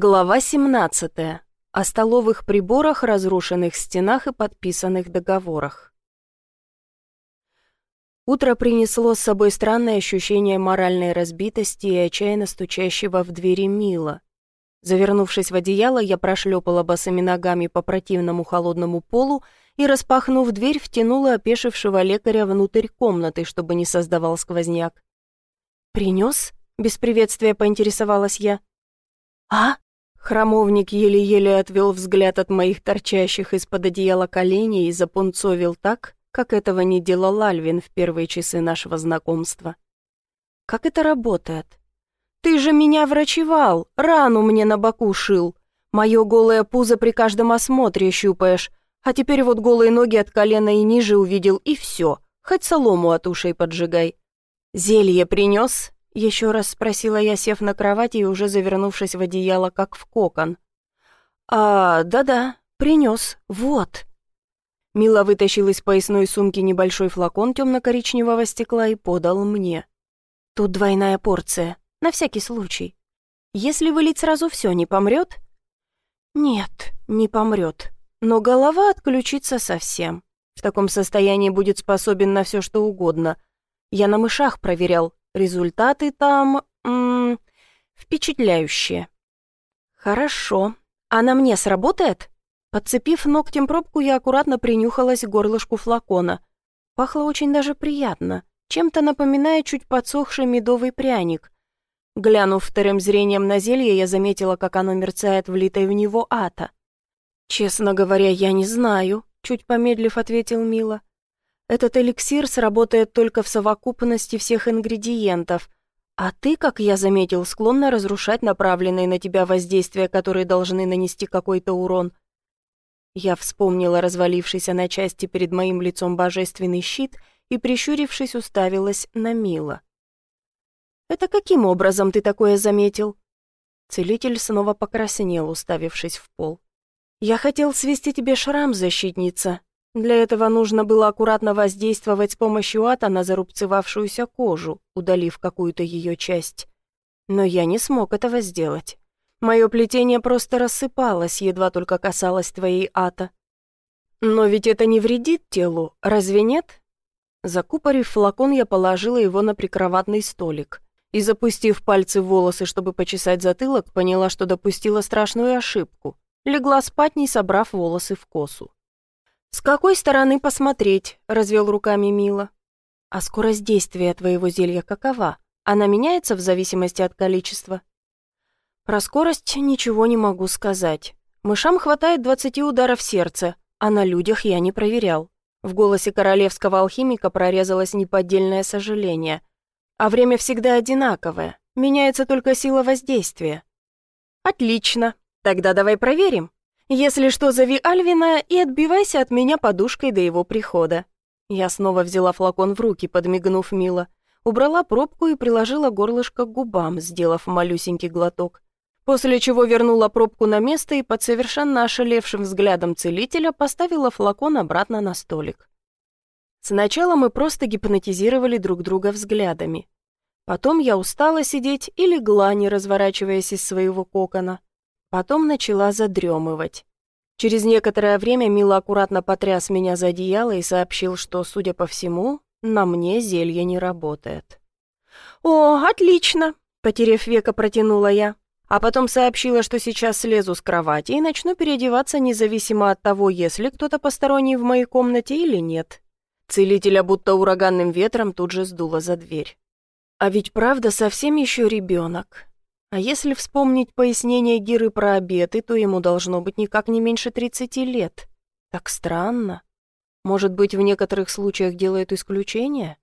Глава 17. О столовых приборах, разрушенных стенах и подписанных договорах. Утро принесло с собой странное ощущение моральной разбитости и отчаянно стучащего в двери Мила. Завернувшись в одеяло, я прошлепала босыми ногами по противному холодному полу и, распахнув дверь, втянула опешившего лекаря внутрь комнаты, чтобы не создавал сквозняк. «Принес?» — без приветствия поинтересовалась я. «А?» Храмовник еле-еле отвел взгляд от моих торчащих из-под одеяла коленей и запунцовил так, как этого не делал Альвин в первые часы нашего знакомства. «Как это работает?» «Ты же меня врачевал, рану мне на боку шил. Мое голое пузо при каждом осмотре щупаешь, а теперь вот голые ноги от колена и ниже увидел, и все, хоть солому от ушей поджигай. Зелье принес?» Еще раз спросила я, сев на кровати и уже завернувшись в одеяло, как в кокон. «А, да-да, принес, вот». Мила вытащил из поясной сумки небольшой флакон темно-коричневого стекла и подал мне. «Тут двойная порция, на всякий случай. Если вылить сразу все, не помрет?» «Нет, не помрет, но голова отключится совсем. В таком состоянии будет способен на все, что угодно. Я на мышах проверял, Результаты там... М -м, впечатляющие. Хорошо. А на мне сработает? Подцепив ногтем пробку, я аккуратно принюхалась к горлышку флакона. Пахло очень даже приятно, чем-то напоминая чуть подсохший медовый пряник. Глянув вторым зрением на зелье, я заметила, как оно мерцает влитой в него ата. «Честно говоря, я не знаю», — чуть помедлив ответил Мила. Этот эликсир сработает только в совокупности всех ингредиентов, а ты, как я заметил, склонна разрушать направленные на тебя воздействия, которые должны нанести какой-то урон. Я вспомнила развалившийся на части перед моим лицом божественный щит и, прищурившись, уставилась на Мила. «Это каким образом ты такое заметил?» Целитель снова покраснел, уставившись в пол. «Я хотел свести тебе шрам, защитница, для этого нужно было аккуратно воздействовать с помощью ата на зарубцевавшуюся кожу, удалив какую-то ее часть. Но я не смог этого сделать. Мое плетение просто рассыпалось, едва только касалось твоей ата. Но ведь это не вредит телу, разве нет? Закупорив флакон, я положила его на прикроватный столик и, запустив пальцы в волосы, чтобы почесать затылок, поняла, что допустила страшную ошибку. Легла спать, не собрав волосы в косу. «С какой стороны посмотреть?» — развел руками Мила. «А скорость действия твоего зелья какова? Она меняется в зависимости от количества?» «Про скорость ничего не могу сказать. Мышам хватает двадцати ударов сердца, а на людях я не проверял». В голосе королевского алхимика прорезалось неподдельное сожаление. «А время всегда одинаковое, меняется только сила воздействия». «Отлично, тогда давай проверим». Если что, зови Альвина и отбивайся от меня подушкой до его прихода». Я снова взяла флакон в руки, подмигнув мило. Убрала пробку и приложила горлышко к губам, сделав малюсенький глоток. После чего вернула пробку на место и под совершенно ошалевшим взглядом целителя поставила флакон обратно на столик. Сначала мы просто гипнотизировали друг друга взглядами. Потом я устала сидеть и легла, не разворачиваясь из своего кокона. Потом начала задремывать. Через некоторое время Мила аккуратно потряс меня за одеяло и сообщил, что, судя по всему, на мне зелье не работает. «О, отлично!» — потеряв века, протянула я. А потом сообщила, что сейчас слезу с кровати и начну переодеваться независимо от того, есть ли кто-то посторонний в моей комнате или нет. Целителя будто ураганным ветром тут же сдуло за дверь. А ведь правда совсем еще ребенок. А если вспомнить пояснение Гиры про обеты, то ему должно быть никак не меньше 30 лет. Так странно. Может быть, в некоторых случаях делают исключение?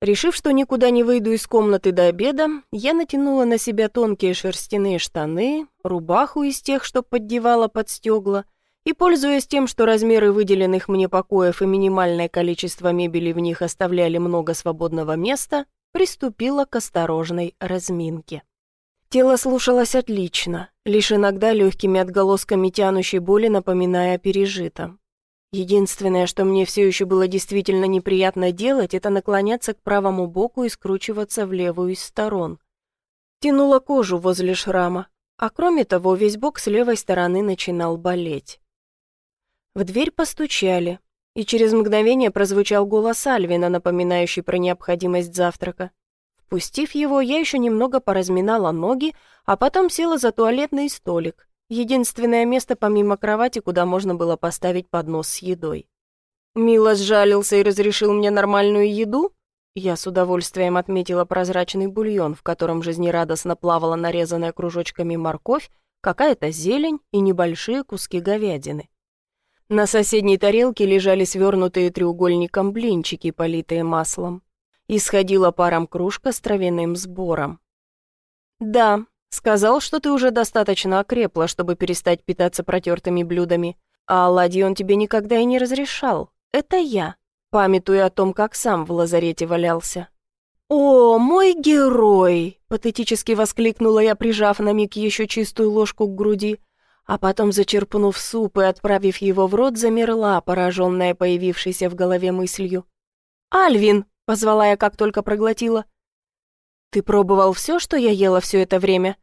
Решив, что никуда не выйду из комнаты до обеда, я натянула на себя тонкие шерстяные штаны, рубаху из тех, что поддевала под стегла, и, пользуясь тем, что размеры выделенных мне покоев и минимальное количество мебели в них оставляли много свободного места, приступила к осторожной разминке. Тело слушалось отлично, лишь иногда легкими отголосками тянущей боли напоминая о пережитом. Единственное, что мне все еще было действительно неприятно делать, это наклоняться к правому боку и скручиваться в левую из сторон. Тянула кожу возле шрама, а кроме того, весь бок с левой стороны начинал болеть. В дверь постучали, и через мгновение прозвучал голос Альвина, напоминающий про необходимость завтрака. Впустив его, я еще немного поразминала ноги, а потом села за туалетный столик, единственное место помимо кровати, куда можно было поставить поднос с едой. Мило сжалился и разрешил мне нормальную еду? Я с удовольствием отметила прозрачный бульон, в котором жизнерадостно плавала нарезанная кружочками морковь, какая-то зелень и небольшие куски говядины. На соседней тарелке лежали свернутые треугольником блинчики, политые маслом. Исходила паром кружка с травяным сбором. «Да, сказал, что ты уже достаточно окрепла, чтобы перестать питаться протертыми блюдами, а оладьи он тебе никогда и не разрешал. Это я, памятуя о том, как сам в лазарете валялся. «О, мой герой!» — патетически воскликнула я, прижав на миг еще чистую ложку к груди, а потом, зачерпнув суп и отправив его в рот, замерла, пораженная появившейся в голове мыслью. «Альвин!» — позвала я, как только проглотила. «Ты пробовал все, что я ела все это время?»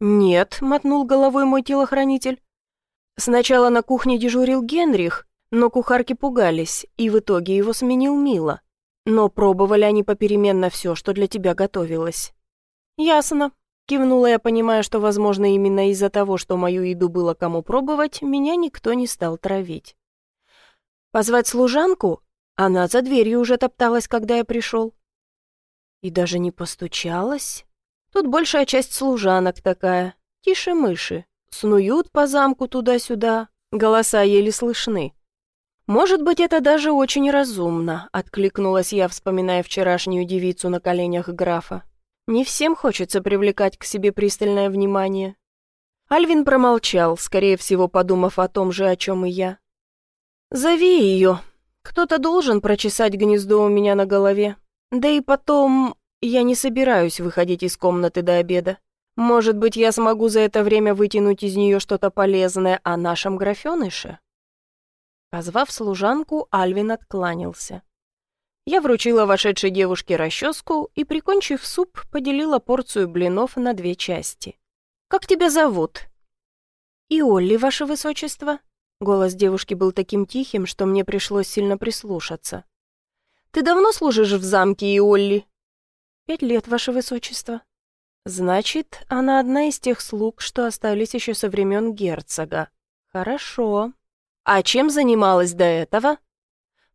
«Нет», — мотнул головой мой телохранитель. Сначала на кухне дежурил Генрих, но кухарки пугались, и в итоге его сменил Мила. Но пробовали они попеременно все, что для тебя готовилось. «Ясно», — кивнула я, понимая, что, возможно, именно из-за того, что мою еду было кому пробовать, меня никто не стал травить. «Позвать служанку?» Она за дверью уже топталась, когда я пришел. И даже не постучалась. Тут большая часть служанок такая, тише мыши, снуют по замку туда-сюда, голоса еле слышны. «Может быть, это даже очень разумно», — откликнулась я, вспоминая вчерашнюю девицу на коленях графа. «Не всем хочется привлекать к себе пристальное внимание». Альвин промолчал, скорее всего, подумав о том же, о чем и я. «Зови ее. Кто-то должен прочесать гнездо у меня на голове. Да и потом, я не собираюсь выходить из комнаты до обеда. Может быть, я смогу за это время вытянуть из нее что-то полезное о нашем графеныше?» Позвав служанку, Альвин откланялся. Я вручила вошедшей девушке расческу и, прикончив суп, поделила порцию блинов на две части. «Как тебя зовут?» «И Олли, ваше высочество?» Голос девушки был таким тихим, что мне пришлось сильно прислушаться. «Ты давно служишь в замке, Иолли?» «Пять лет, ваше высочество». «Значит, она одна из тех слуг, что остались еще со времен герцога. Хорошо. «А чем занималась до этого?»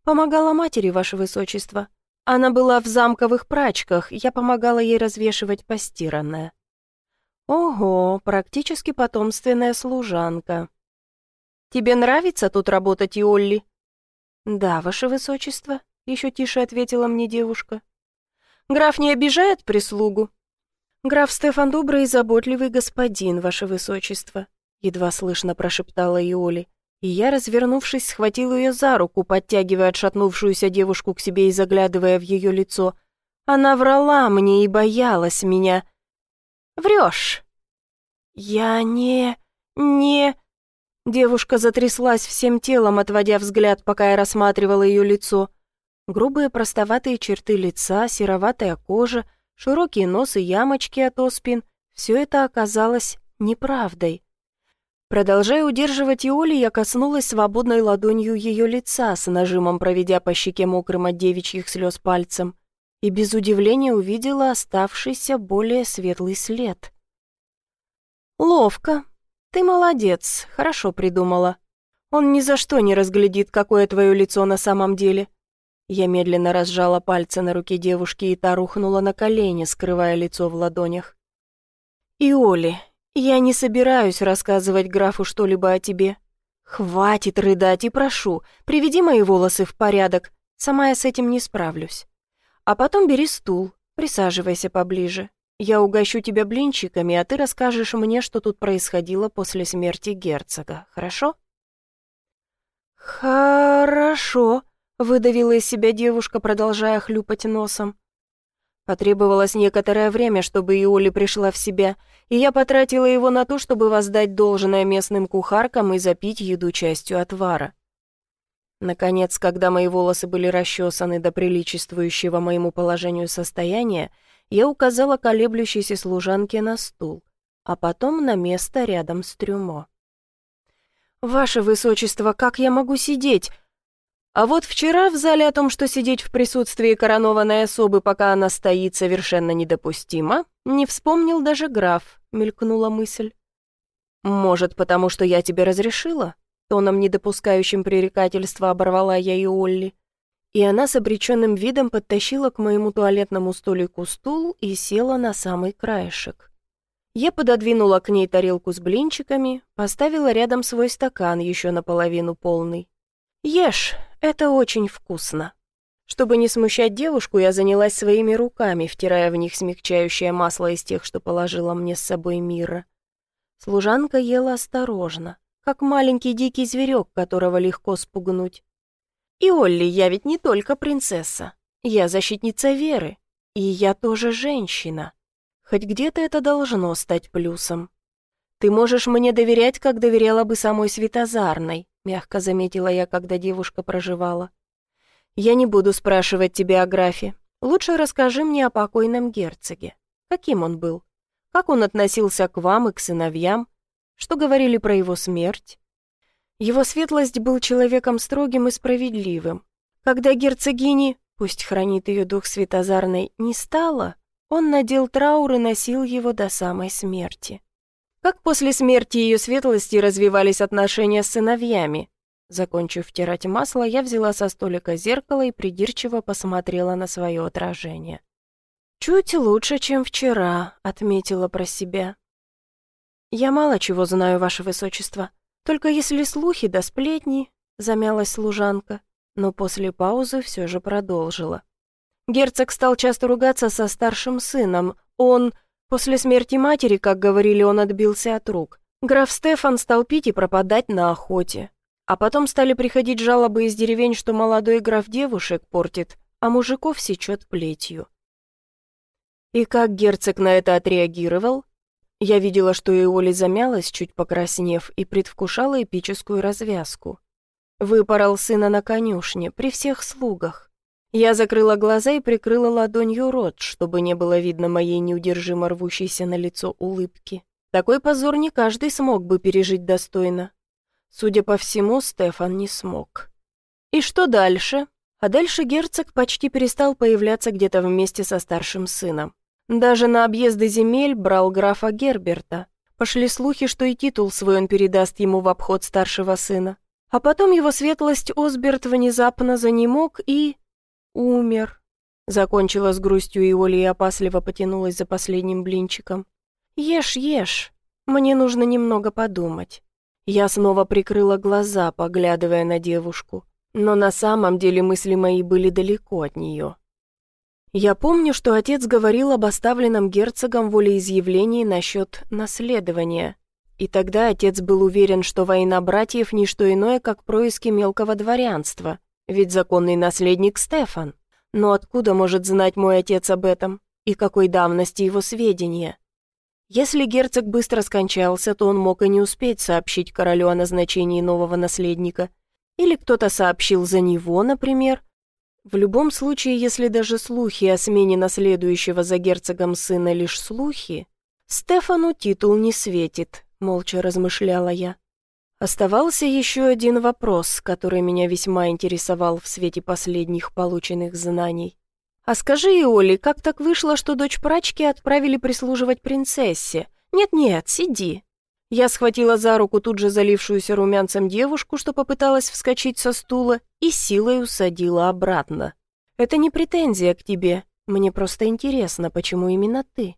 «Помогала матери, ваше высочество. Она была в замковых прачках, я помогала ей развешивать постиранное». «Ого, практически потомственная служанка». «Тебе нравится тут работать, Иолли?» «Да, ваше высочество», — еще тише ответила мне девушка. «Граф не обижает прислугу?» «Граф Стефан добрый и заботливый господин, ваше высочество», — едва слышно прошептала Иоли и я, развернувшись, схватил ее за руку, подтягивая отшатнувшуюся девушку к себе и заглядывая в ее лицо. Она врала мне и боялась меня. «Врешь!» «Я не... не...» Девушка затряслась всем телом, отводя взгляд, пока я рассматривала ее лицо. Грубые простоватые черты лица, сероватая кожа, широкие нос и ямочки от оспин — все это оказалось неправдой. Продолжая удерживать Иоли, я коснулась свободной ладонью ее лица, с нажимом проведя по щеке мокрым от девичьих слез пальцем, и без удивления увидела оставшийся более светлый след. «Ловко. Ты молодец, хорошо придумала. Он ни за что не разглядит, какое твое лицо на самом деле». Я медленно разжала пальцы на руке девушки, и та рухнула на колени, скрывая лицо в ладонях. «Иоли, «Я не собираюсь рассказывать графу что-либо о тебе. Хватит рыдать и прошу, приведи мои волосы в порядок, сама я с этим не справлюсь. А потом бери стул, присаживайся поближе. Я угощу тебя блинчиками, а ты расскажешь мне, что тут происходило после смерти герцога, хорошо?» «Хорошо», — выдавила из себя девушка, продолжая хлюпать носом. Потребовалось некоторое время, чтобы Иоли пришла в себя, и я потратила его на то, чтобы воздать должное местным кухаркам и запить еду частью отвара. Наконец, когда мои волосы были расчесаны до приличествующего моему положению состояния, я указала колеблющейся служанке на стул, а потом на место рядом с трюмо. «Ваше Высочество, как я могу сидеть? А вот вчера в зале о том, что сидеть в присутствии коронованной особы, пока она стоит, совершенно недопустимо, не вспомнил даже граф», — мелькнула мысль. «Может, потому что я тебе разрешила?» Тоном, не допускающим пререкательства, оборвала я и Олли. И она с обреченным видом подтащила к моему туалетному столику стул и села на самый краешек. Я пододвинула к ней тарелку с блинчиками, поставила рядом свой стакан, еще наполовину полный. «Ешь, это очень вкусно». Чтобы не смущать девушку, я занялась своими руками, втирая в них смягчающее масло из тех, что положила мне с собой Мира. Служанка ела осторожно, как маленький дикий зверек, которого легко спугнуть. И Олли, я ведь не только принцесса. Я защитница веры. И я тоже женщина. Хоть где-то это должно стать плюсом. Ты можешь мне доверять, как доверяла бы самой Светозарной, мягко заметила я, когда девушка проживала. Я не буду спрашивать тебя о графе. Лучше расскажи мне о покойном герцоге. Каким он был? Как он относился к вам и к сыновьям? Что говорили про его смерть? Его светлость был человеком строгим и справедливым. Когда герцогини, пусть хранит ее дух светозарной, не стало, он надел траур и носил его до самой смерти. Как после смерти ее светлости развивались отношения с сыновьями? Закончив втирать масло, я взяла со столика зеркало и придирчиво посмотрела на свое отражение. «Чуть лучше, чем вчера», — отметила про себя. «Я мало чего знаю, ваше высочество. Только если слухи да сплетни», — замялась служанка, но после паузы все же продолжила. Герцог стал часто ругаться со старшим сыном. Он... После смерти матери, как говорили, он отбился от рук. Граф Стефан стал пить и пропадать на охоте. А потом стали приходить жалобы из деревень, что молодой граф девушек портит, а мужиков сечет плетью. И как герцог на это отреагировал? Я видела, что и Оля замялась, чуть покраснев, и предвкушала эпическую развязку. Выпорол сына на конюшне, при всех слугах. Я закрыла глаза и прикрыла ладонью рот, чтобы не было видно моей неудержимо рвущейся на лицо улыбки. Такой позор не каждый смог бы пережить достойно. Судя по всему, Стефан не смог. И что дальше? А дальше герцог почти перестал появляться где-то вместе со старшим сыном. Даже на объезды земель брал графа Герберта. Пошли слухи, что и титул свой он передаст ему в обход старшего сына. А потом его светлость Осберт внезапно занемог и... умер. Закончила с грустью и Оля и опасливо потянулась за последним блинчиком. «Ешь, ешь. Мне нужно немного подумать». Я снова прикрыла глаза, поглядывая на девушку. Но на самом деле мысли мои были далеко от нее. Я помню, что отец говорил об оставленном герцогом волеизъявлении насчет наследования. И тогда отец был уверен, что война братьев – не что иное, как происки мелкого дворянства, ведь законный наследник Стефан. Но откуда может знать мой отец об этом? И какой давности его сведения? Если герцог быстро скончался, то он мог и не успеть сообщить королю о назначении нового наследника. Или кто-то сообщил за него, например – в любом случае, если даже слухи о смене наследующего за герцогом сына лишь слухи, Стефану титул не светит, молча размышляла я. Оставался еще один вопрос, который меня весьма интересовал в свете последних полученных знаний. «А скажи, Иоли, как так вышло, что дочь прачки отправили прислуживать принцессе? Нет-нет, сиди, я схватила за руку тут же залившуюся румянцем девушку, что попыталась вскочить со стула, и силой усадила обратно. «Это не претензия к тебе. Мне просто интересно, почему именно ты?»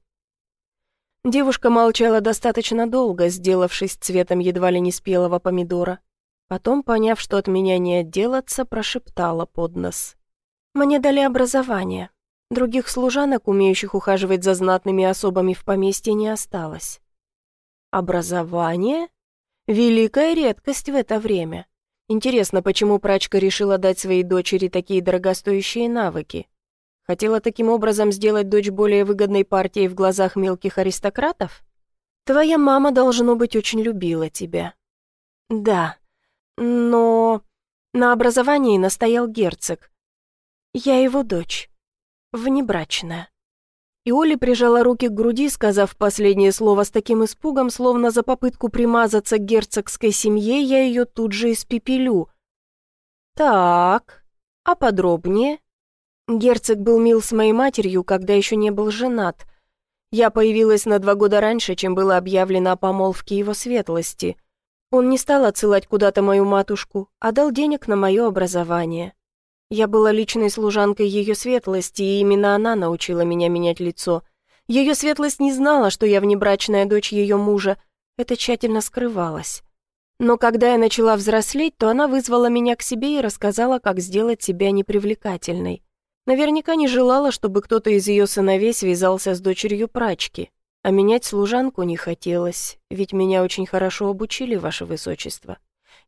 Девушка молчала достаточно долго, сделавшись цветом едва ли не спелого помидора. Потом, поняв, что от меня не отделаться, прошептала под нос. «Мне дали образование. Других служанок, умеющих ухаживать за знатными особами в поместье, не осталось. Образование? Великая редкость в это время. Интересно, почему прачка решила дать своей дочери такие дорогостоящие навыки? Хотела таким образом сделать дочь более выгодной партией в глазах мелких аристократов? Твоя мама, должно быть, очень любила тебя. Да, но на образовании настоял герцог. Я его дочь, внебрачная. И Оля прижала руки к груди, сказав последнее слово с таким испугом, словно за попытку примазаться к герцогской семье я ее тут же испепелю. «Так, а подробнее?» Герцог был мил с моей матерью, когда еще не был женат. Я появилась на два года раньше, чем было объявлено о помолвке его светлости. Он не стал отсылать куда-то мою матушку, а дал денег на мое образование. Я была личной служанкой ее светлости, и именно она научила меня менять лицо. Ее светлость не знала, что я внебрачная дочь ее мужа. Это тщательно скрывалось. Но когда я начала взрослеть, то она вызвала меня к себе и рассказала, как сделать себя непривлекательной. Наверняка не желала, чтобы кто-то из ее сыновей связался с дочерью прачки. А менять служанку не хотелось, ведь меня очень хорошо обучили, ваше высочество.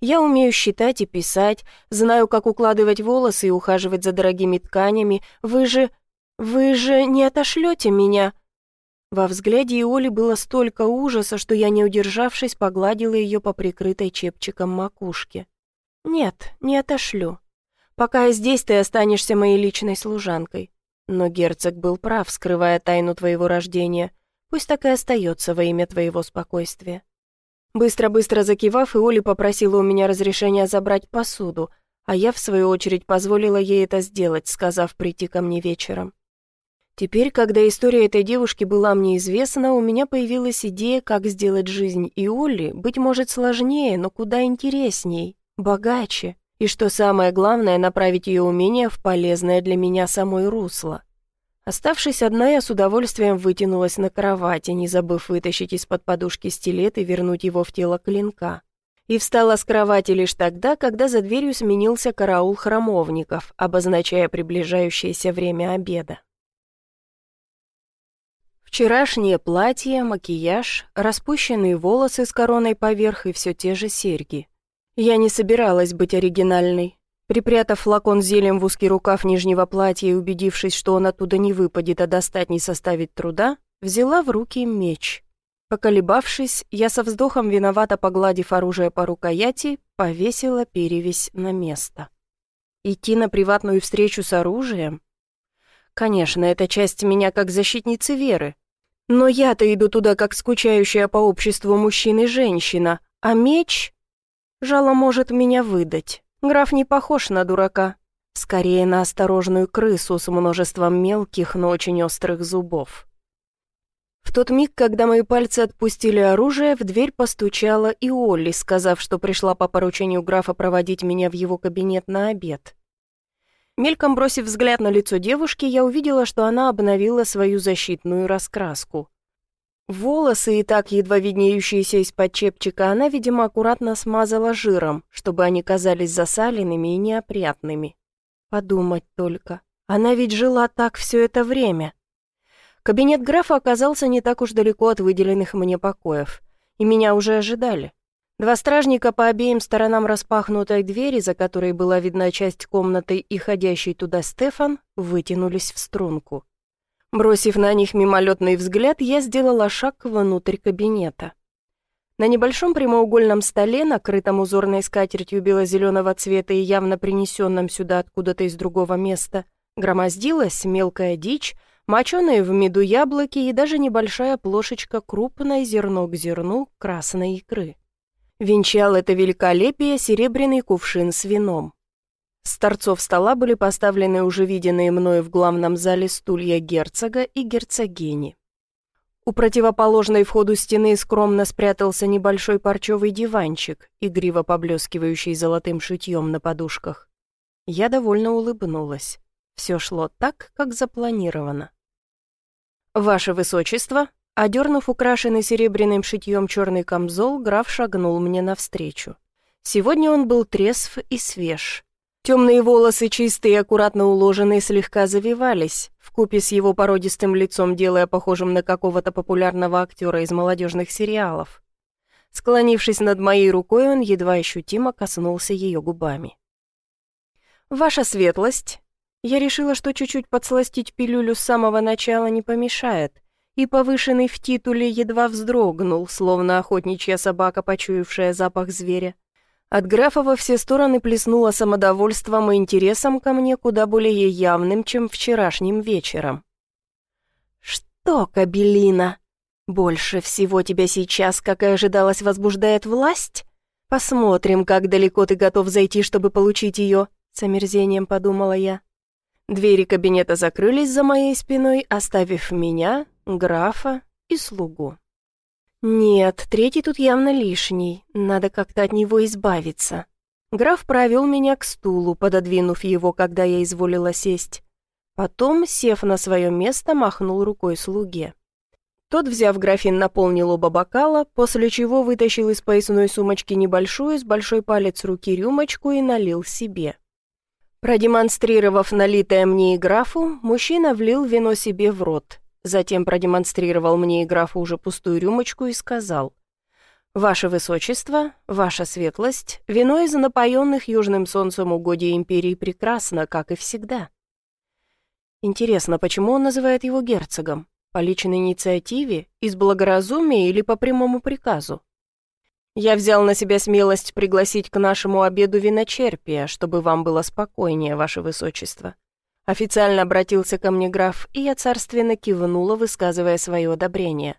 Я умею считать и писать, знаю, как укладывать волосы и ухаживать за дорогими тканями. Вы же... вы же не отошлете меня?» Во взгляде Иоли было столько ужаса, что я, не удержавшись, погладила ее по прикрытой чепчиком макушке. «Нет, не отошлю. Пока я здесь, ты останешься моей личной служанкой. Но герцог был прав, скрывая тайну твоего рождения. Пусть так и остается во имя твоего спокойствия». Быстро-быстро закивав, Иоли попросила у меня разрешения забрать посуду, а я, в свою очередь, позволила ей это сделать, сказав прийти ко мне вечером. Теперь, когда история этой девушки была мне известна, у меня появилась идея, как сделать жизнь Иоли, быть может, сложнее, но куда интересней, богаче, и, что самое главное, направить ее умения в полезное для меня самой русло. Оставшись одна, я с удовольствием вытянулась на кровати, не забыв вытащить из-под подушки стилет и вернуть его в тело клинка. И встала с кровати лишь тогда, когда за дверью сменился караул храмовников, обозначая приближающееся время обеда. Вчерашнее платье, макияж, распущенные волосы с короной поверх и все те же серьги. Я не собиралась быть оригинальной, Припрятав флакон зелем в узкий рукав нижнего платья и убедившись, что он оттуда не выпадет, а достать не составит труда, взяла в руки меч. Поколебавшись, я со вздохом виновато погладив оружие по рукояти, повесила перевесь на место. Идти на приватную встречу с оружием? Конечно, это часть меня как защитницы веры. Но я-то иду туда как скучающая по обществу мужчина и женщина, а меч... Жало может меня выдать. Граф не похож на дурака. Скорее на осторожную крысу с множеством мелких, но очень острых зубов. В тот миг, когда мои пальцы отпустили оружие, в дверь постучала и Олли, сказав, что пришла по поручению графа проводить меня в его кабинет на обед. Мельком бросив взгляд на лицо девушки, я увидела, что она обновила свою защитную раскраску. Волосы, и так едва виднеющиеся из-под чепчика, она, видимо, аккуратно смазала жиром, чтобы они казались засаленными и неопрятными. Подумать только, она ведь жила так все это время. Кабинет графа оказался не так уж далеко от выделенных мне покоев, и меня уже ожидали. Два стражника по обеим сторонам распахнутой двери, за которой была видна часть комнаты и ходящий туда Стефан, вытянулись в струнку. Бросив на них мимолетный взгляд, я сделала шаг внутрь кабинета. На небольшом прямоугольном столе, накрытом узорной скатертью бело-зеленого цвета и явно принесенном сюда откуда-то из другого места, громоздилась мелкая дичь, моченые в меду яблоки и даже небольшая плошечка крупной зерно к зерну красной икры. Венчал это великолепие серебряный кувшин с вином. С торцов стола были поставлены уже виденные мною в главном зале стулья герцога и герцогини. У противоположной входу стены скромно спрятался небольшой парчевый диванчик, игриво поблескивающий золотым шитьем на подушках. Я довольно улыбнулась. Все шло так, как запланировано. «Ваше Высочество!» Одернув украшенный серебряным шитьем черный камзол, граф шагнул мне навстречу. Сегодня он был трезв и свеж. Темные волосы, чистые аккуратно уложенные, слегка завивались, вкупе с его породистым лицом делая похожим на какого-то популярного актера из молодежных сериалов. Склонившись над моей рукой, он едва ощутимо коснулся ее губами. «Ваша светлость!» Я решила, что чуть-чуть подсластить пилюлю с самого начала не помешает, и повышенный в титуле едва вздрогнул, словно охотничья собака, почуявшая запах зверя. От графа во все стороны плеснуло самодовольством и интересом ко мне куда более явным, чем вчерашним вечером. что, Кабелина, больше всего тебя сейчас, как и ожидалось, возбуждает власть? Посмотрим, как далеко ты готов зайти, чтобы получить ее, с омерзением подумала я. Двери кабинета закрылись за моей спиной, оставив меня, графа и слугу. Нет, третий тут явно лишний, надо как-то от него избавиться. Граф провел меня к стулу, пододвинув его, когда я изволила сесть. Потом, сев на свое место, махнул рукой слуге. Тот, взяв графин, наполнил оба бокала, после чего вытащил из поясной сумочки небольшую с большой палец руки рюмочку и налил себе. Продемонстрировав налитое мне и графу, мужчина влил вино себе в рот, затем продемонстрировал мне и графу уже пустую рюмочку и сказал «Ваше Высочество, Ваша Светлость, вино из напоенных южным солнцем угодий империи прекрасно, как и всегда». Интересно, почему он называет его герцогом? По личной инициативе, из благоразумия или по прямому приказу? Я взял на себя смелость пригласить к нашему обеду виночерпия, чтобы вам было спокойнее, ваше высочество. Официально обратился ко мне граф, и я царственно кивнула, высказывая свое одобрение.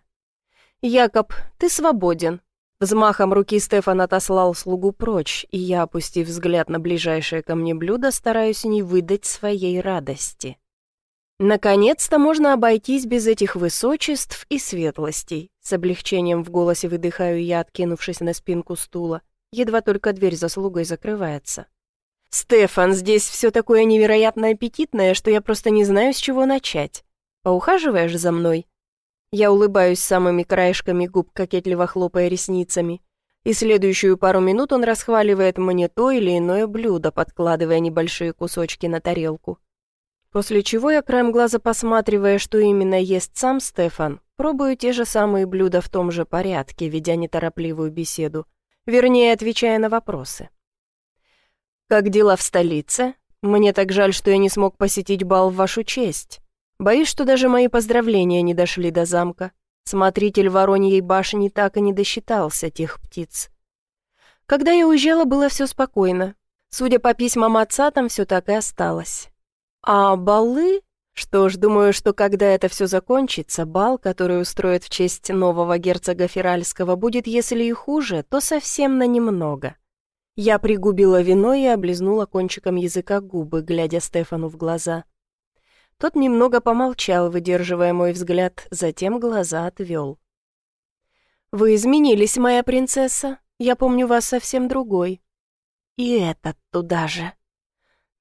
«Якоб, ты свободен». Взмахом руки Стефан отослал слугу прочь, и я, опустив взгляд на ближайшее ко мне блюдо, стараюсь не выдать своей радости. Наконец-то можно обойтись без этих высочеств и светлостей. С облегчением в голосе выдыхаю я, откинувшись на спинку стула. Едва только дверь за слугой закрывается. «Стефан, здесь все такое невероятно аппетитное, что я просто не знаю, с чего начать. Поухаживаешь за мной?» Я улыбаюсь самыми краешками губ, кокетливо хлопая ресницами. И следующую пару минут он расхваливает мне то или иное блюдо, подкладывая небольшие кусочки на тарелку. После чего я краем глаза посматривая, что именно ест сам Стефан, пробую те же самые блюда в том же порядке, ведя неторопливую беседу, вернее, отвечая на вопросы. «Как дела в столице? Мне так жаль, что я не смог посетить бал в вашу честь. Боюсь, что даже мои поздравления не дошли до замка. Смотритель Вороньей башни так и не досчитался тех птиц. Когда я уезжала, было все спокойно. Судя по письмам отца, там все так и осталось. А балы? Что ж, думаю, что когда это все закончится, бал, который устроят в честь нового герцога Феральского, будет, если и хуже, то совсем на немного. Я пригубила вино и облизнула кончиком языка губы, глядя Стефану в глаза. Тот немного помолчал, выдерживая мой взгляд, затем глаза отвел. «Вы изменились, моя принцесса. Я помню вас совсем другой. И этот туда же».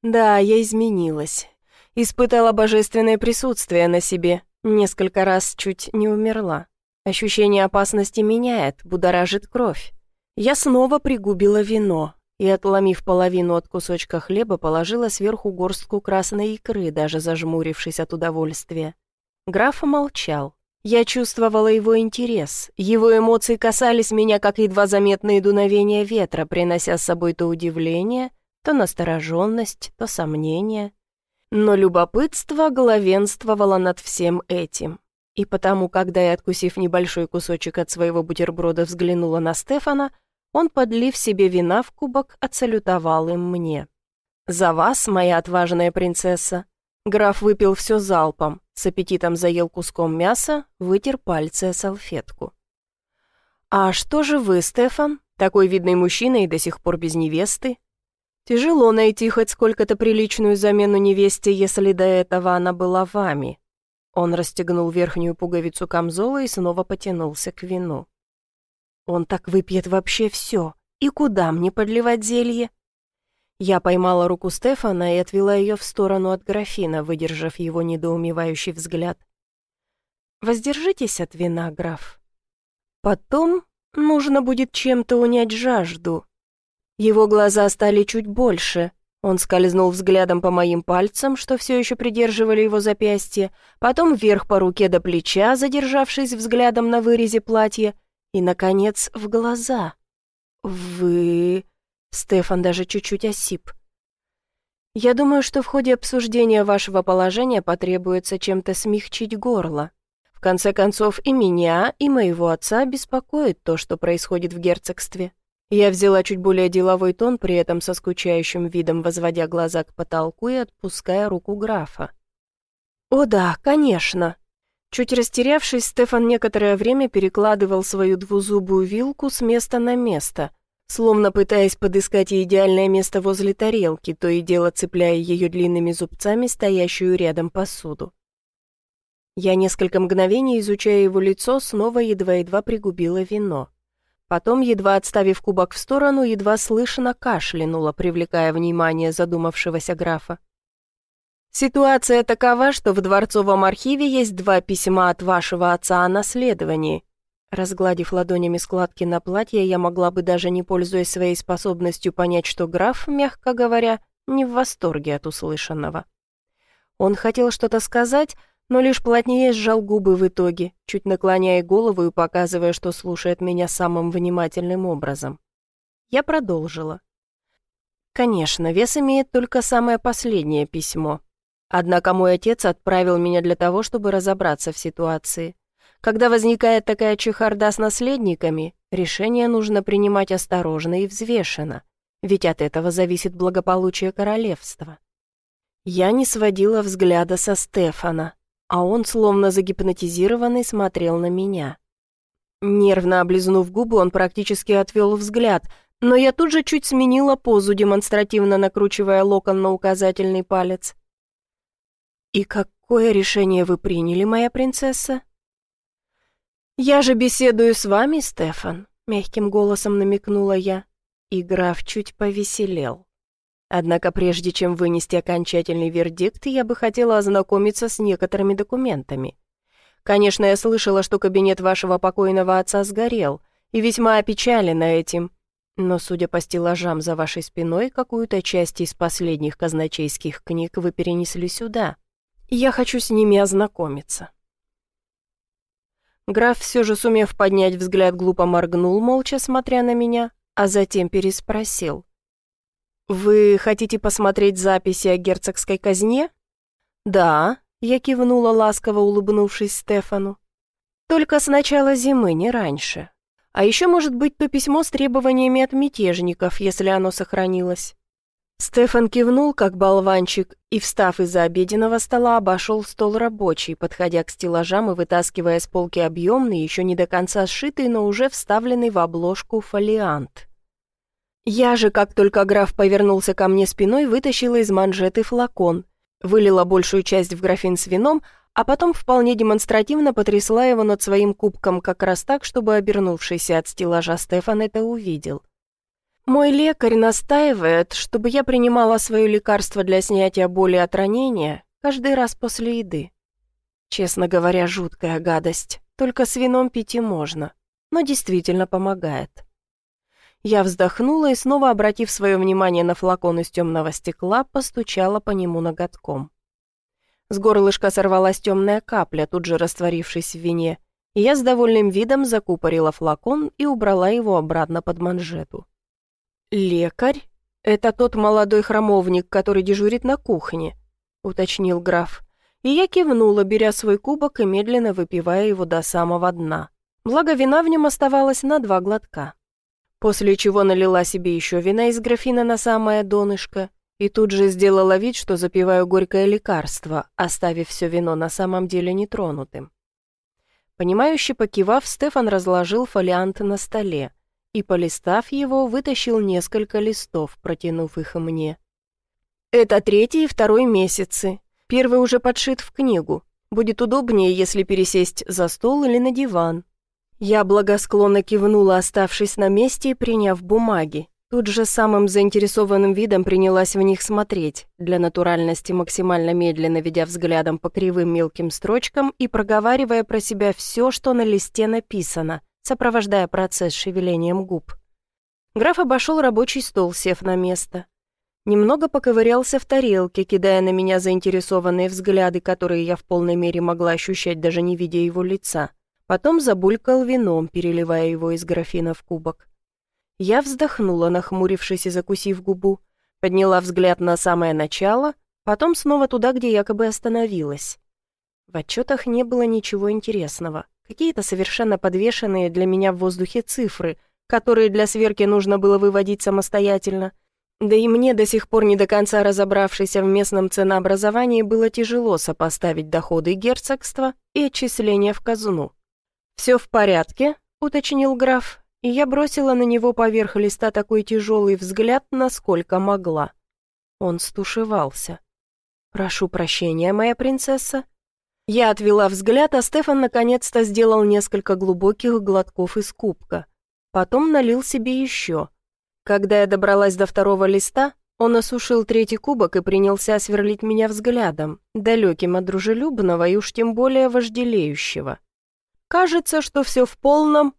«Да, я изменилась. Испытала божественное присутствие на себе. Несколько раз чуть не умерла. Ощущение опасности меняет, будоражит кровь. Я снова пригубила вино и, отломив половину от кусочка хлеба, положила сверху горстку красной икры, даже зажмурившись от удовольствия. Граф молчал. Я чувствовала его интерес. Его эмоции касались меня, как едва заметные дуновения ветра, принося с собой то удивление, то настороженность, то сомнение. Но любопытство главенствовало над всем этим. И потому, когда я, откусив небольшой кусочек от своего бутерброда, взглянула на Стефана, он, подлив себе вина в кубок, отсалютовал им мне. «За вас, моя отважная принцесса!» Граф выпил все залпом, с аппетитом заел куском мяса, вытер пальцы о салфетку. «А что же вы, Стефан? Такой видный мужчина и до сих пор без невесты?» Тяжело найти хоть сколько-то приличную замену невесте, если до этого она была вами. Он расстегнул верхнюю пуговицу камзола и снова потянулся к вину. Он так выпьет вообще все. И куда мне подливать зелье? Я поймала руку Стефана и отвела ее в сторону от графина, выдержав его недоумевающий взгляд. «Воздержитесь от вина, граф. Потом нужно будет чем-то унять жажду, его глаза стали чуть больше. Он скользнул взглядом по моим пальцам, что все еще придерживали его запястье, потом вверх по руке до плеча, задержавшись взглядом на вырезе платья, и, наконец, в глаза. «Вы...» Стефан даже чуть-чуть осип. «Я думаю, что в ходе обсуждения вашего положения потребуется чем-то смягчить горло. В конце концов, и меня, и моего отца беспокоит то, что происходит в герцогстве. Я взяла чуть более деловой тон, при этом со скучающим видом возводя глаза к потолку и отпуская руку графа. «О да, конечно!» Чуть растерявшись, Стефан некоторое время перекладывал свою двузубую вилку с места на место, словно пытаясь подыскать идеальное место возле тарелки, то и дело цепляя ее длинными зубцами стоящую рядом посуду. Я несколько мгновений, изучая его лицо, снова едва-едва пригубила вино. Потом, едва отставив кубок в сторону, едва слышно кашлянула, привлекая внимание задумавшегося графа. Ситуация такова, что в дворцовом архиве есть два письма от вашего отца о наследовании. Разгладив ладонями складки на платье, я могла бы даже не пользуясь своей способностью понять, что граф, мягко говоря, не в восторге от услышанного. Он хотел что-то сказать, но лишь плотнее сжал губы в итоге, чуть наклоняя голову и показывая, что слушает меня самым внимательным образом. Я продолжила. Конечно, вес имеет только самое последнее письмо, Однако мой отец отправил меня для того, чтобы разобраться в ситуации. Когда возникает такая чехарда с наследниками, решение нужно принимать осторожно и взвешенно, ведь от этого зависит благополучие королевства. Я не сводила взгляда со Стефана, а он, словно загипнотизированный, смотрел на меня. Нервно облизнув губы, он практически отвел взгляд, но я тут же чуть сменила позу, демонстративно накручивая локон на указательный палец. «И какое решение вы приняли, моя принцесса?» «Я же беседую с вами, Стефан», — мягким голосом намекнула я, и граф чуть повеселел. Однако прежде чем вынести окончательный вердикт, я бы хотела ознакомиться с некоторыми документами. Конечно, я слышала, что кабинет вашего покойного отца сгорел, и весьма опечалена этим. Но, судя по стеллажам за вашей спиной, какую-то часть из последних казначейских книг вы перенесли сюда. Я хочу с ними ознакомиться». Граф, все же сумев поднять взгляд, глупо моргнул, молча смотря на меня, а затем переспросил. «Вы хотите посмотреть записи о герцогской казне?» «Да», — я кивнула, ласково улыбнувшись Стефану. «Только с начала зимы, не раньше. А еще может быть то письмо с требованиями от мятежников, если оно сохранилось. Стефан кивнул, как болванчик, и, встав из-за обеденного стола, обошел стол рабочий, подходя к стеллажам и вытаскивая с полки объемный, еще не до конца сшитый, но уже вставленный в обложку фолиант. Я же, как только граф повернулся ко мне спиной, вытащила из манжеты флакон, вылила большую часть в графин с вином, а потом вполне демонстративно потрясла его над своим кубком как раз так, чтобы обернувшийся от стеллажа Стефан это увидел. Мой лекарь настаивает, чтобы я принимала свое лекарство для снятия боли от ранения каждый раз после еды. Честно говоря, жуткая гадость. Только с вином пить и можно, но действительно помогает. Я вздохнула и, снова обратив свое внимание на флакон из темного стекла, постучала по нему ноготком. С горлышка сорвалась темная капля, тут же растворившись в вине, и я с довольным видом закупорила флакон и убрала его обратно под манжету. «Лекарь? Это тот молодой храмовник, который дежурит на кухне», — уточнил граф. И я кивнула, беря свой кубок и медленно выпивая его до самого дна. Благо вина в нем оставалось на два глотка. После чего налила себе еще вина из графина на самое донышко и тут же сделала вид, что запиваю горькое лекарство, оставив все вино на самом деле нетронутым. Понимающе покивав, Стефан разложил фолиант на столе, и, полистав его, вытащил несколько листов, протянув их мне. «Это третий и второй месяцы. Первый уже подшит в книгу. Будет удобнее, если пересесть за стол или на диван». Я благосклонно кивнула, оставшись на месте и приняв бумаги. Тут же самым заинтересованным видом принялась в них смотреть, для натуральности максимально медленно ведя взглядом по кривым мелким строчкам и проговаривая про себя все, что на листе написано – сопровождая процесс шевелением губ. Граф обошел рабочий стол, сев на место. Немного поковырялся в тарелке, кидая на меня заинтересованные взгляды, которые я в полной мере могла ощущать, даже не видя его лица. Потом забулькал вином, переливая его из графина в кубок. Я вздохнула, нахмурившись и закусив губу, подняла взгляд на самое начало, потом снова туда, где якобы остановилась. В отчетах не было ничего интересного. Какие-то совершенно подвешенные для меня в воздухе цифры, которые для сверки нужно было выводить самостоятельно. Да и мне, до сих пор не до конца разобравшись в местном ценообразовании, было тяжело сопоставить доходы герцогства и отчисления в казну. «Все в порядке?» — уточнил граф, и я бросила на него поверх листа такой тяжелый взгляд, насколько могла. Он стушевался. «Прошу прощения, моя принцесса». Я отвела взгляд, а Стефан наконец-то сделал несколько глубоких глотков из кубка. Потом налил себе еще. Когда я добралась до второго листа, он осушил третий кубок и принялся сверлить меня взглядом, далеким от дружелюбного и уж тем более вожделеющего. Кажется, что все в полном...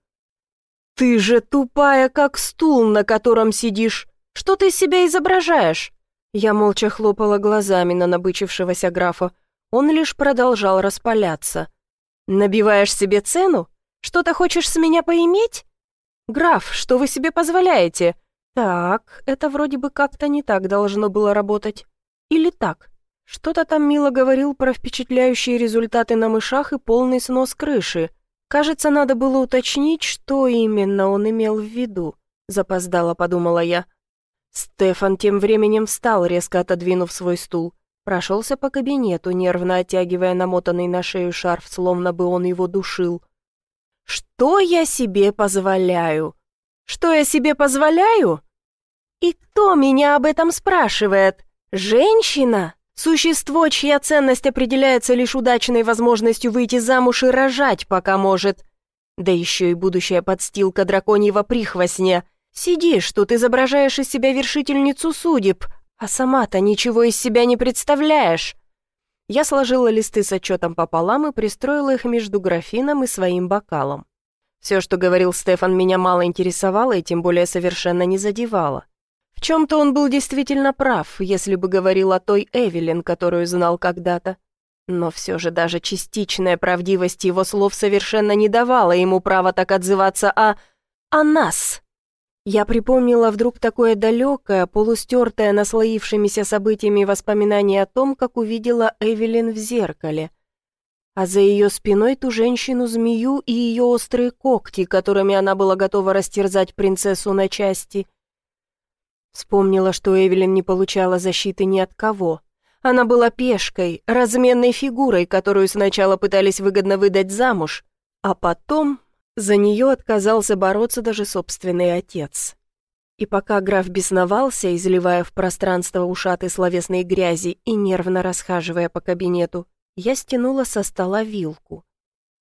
«Ты же тупая, как стул, на котором сидишь! Что ты себя изображаешь?» Я молча хлопала глазами на набычившегося графа. Он лишь продолжал распаляться. «Набиваешь себе цену? Что-то хочешь с меня поиметь?» «Граф, что вы себе позволяете?» «Так, это вроде бы как-то не так должно было работать. Или так?» Что-то там Мила говорил про впечатляющие результаты на мышах и полный снос крыши. Кажется, надо было уточнить, что именно он имел в виду. Запоздала, подумала я. Стефан тем временем встал, резко отодвинув свой стул. Прошелся по кабинету, нервно оттягивая намотанный на шею шарф, словно бы он его душил. «Что я себе позволяю? Что я себе позволяю? И кто меня об этом спрашивает? Женщина? Существо, чья ценность определяется лишь удачной возможностью выйти замуж и рожать, пока может. Да еще и будущая подстилка драконьего прихвостня. Сидишь тут, изображаешь из себя вершительницу судеб, а сама-то ничего из себя не представляешь. Я сложила листы с отчетом пополам и пристроила их между графином и своим бокалом. Все, что говорил Стефан, меня мало интересовало и тем более совершенно не задевало. В чем-то он был действительно прав, если бы говорил о той Эвелин, которую знал когда-то. Но все же даже частичная правдивость его слов совершенно не давала ему права так отзываться о... о нас. Я припомнила вдруг такое далекое, полустертое наслоившимися событиями воспоминание о том, как увидела Эвелин в зеркале. А за ее спиной ту женщину-змею и ее острые когти, которыми она была готова растерзать принцессу на части — Вспомнила, что Эвелин не получала защиты ни от кого. Она была пешкой, разменной фигурой, которую сначала пытались выгодно выдать замуж, а потом за нее отказался бороться даже собственный отец. И пока граф бесновался, изливая в пространство ушаты словесной грязи и нервно расхаживая по кабинету, я стянула со стола вилку.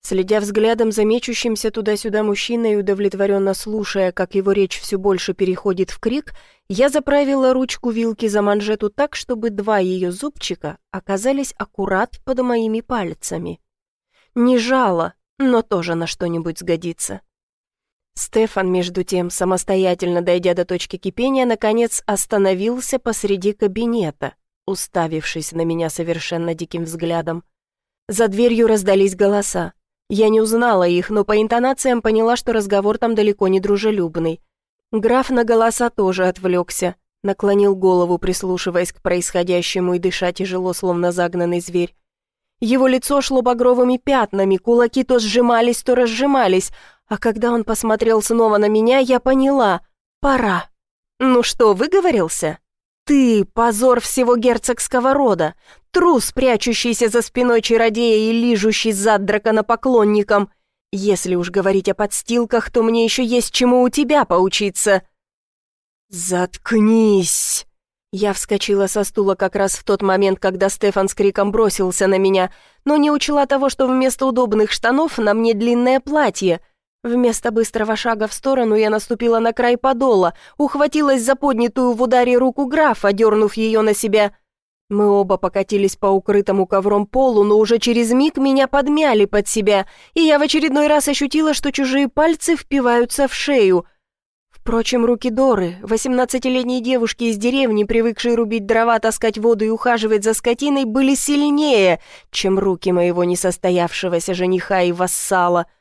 Следя взглядом за мечущимся туда-сюда мужчиной и удовлетворенно слушая, как его речь все больше переходит в крик, я заправила ручку вилки за манжету так, чтобы два ее зубчика оказались аккурат под моими пальцами. Не жало, но тоже на что-нибудь сгодится. Стефан, между тем, самостоятельно дойдя до точки кипения, наконец остановился посреди кабинета, уставившись на меня совершенно диким взглядом. За дверью раздались голоса. Я не узнала их, но по интонациям поняла, что разговор там далеко не дружелюбный. Граф на голоса тоже отвлекся, наклонил голову, прислушиваясь к происходящему и дыша тяжело, словно загнанный зверь. Его лицо шло багровыми пятнами, кулаки то сжимались, то разжимались, а когда он посмотрел снова на меня, я поняла — пора. «Ну что, выговорился?» Ты — позор всего герцогского рода, трус, прячущийся за спиной чародея и лижущий зад драконопоклонникам. Если уж говорить о подстилках, то мне еще есть чему у тебя поучиться». «Заткнись!» Я вскочила со стула как раз в тот момент, когда Стефан с криком бросился на меня, но не учла того, что вместо удобных штанов на мне длинное платье — Вместо быстрого шага в сторону я наступила на край подола, ухватилась за поднятую в ударе руку графа, дернув ее на себя. Мы оба покатились по укрытому ковром полу, но уже через миг меня подмяли под себя, и я в очередной раз ощутила, что чужие пальцы впиваются в шею. Впрочем, руки Доры, восемнадцатилетней девушки из деревни, привыкшей рубить дрова, таскать воду и ухаживать за скотиной, были сильнее, чем руки моего несостоявшегося жениха и вассала —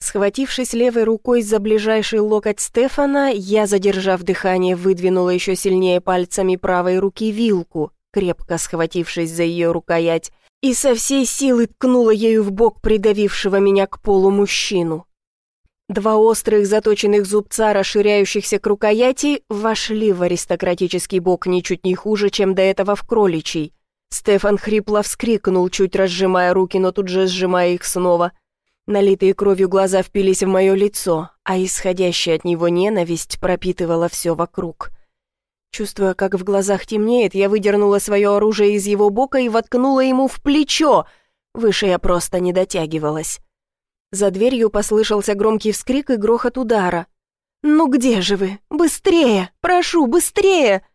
Схватившись левой рукой за ближайший локоть Стефана, я, задержав дыхание, выдвинула еще сильнее пальцами правой руки вилку, крепко схватившись за ее рукоять, и со всей силы ткнула ею в бок придавившего меня к полу мужчину. Два острых заточенных зубца, расширяющихся к рукояти, вошли в аристократический бок ничуть не хуже, чем до этого в кроличий. Стефан хрипло вскрикнул, чуть разжимая руки, но тут же сжимая их снова. Налитые кровью глаза впились в мое лицо, а исходящая от него ненависть пропитывала все вокруг. Чувствуя, как в глазах темнеет, я выдернула свое оружие из его бока и воткнула ему в плечо. Выше я просто не дотягивалась. За дверью послышался громкий вскрик и грохот удара. «Ну где же вы? Быстрее! Прошу, быстрее!»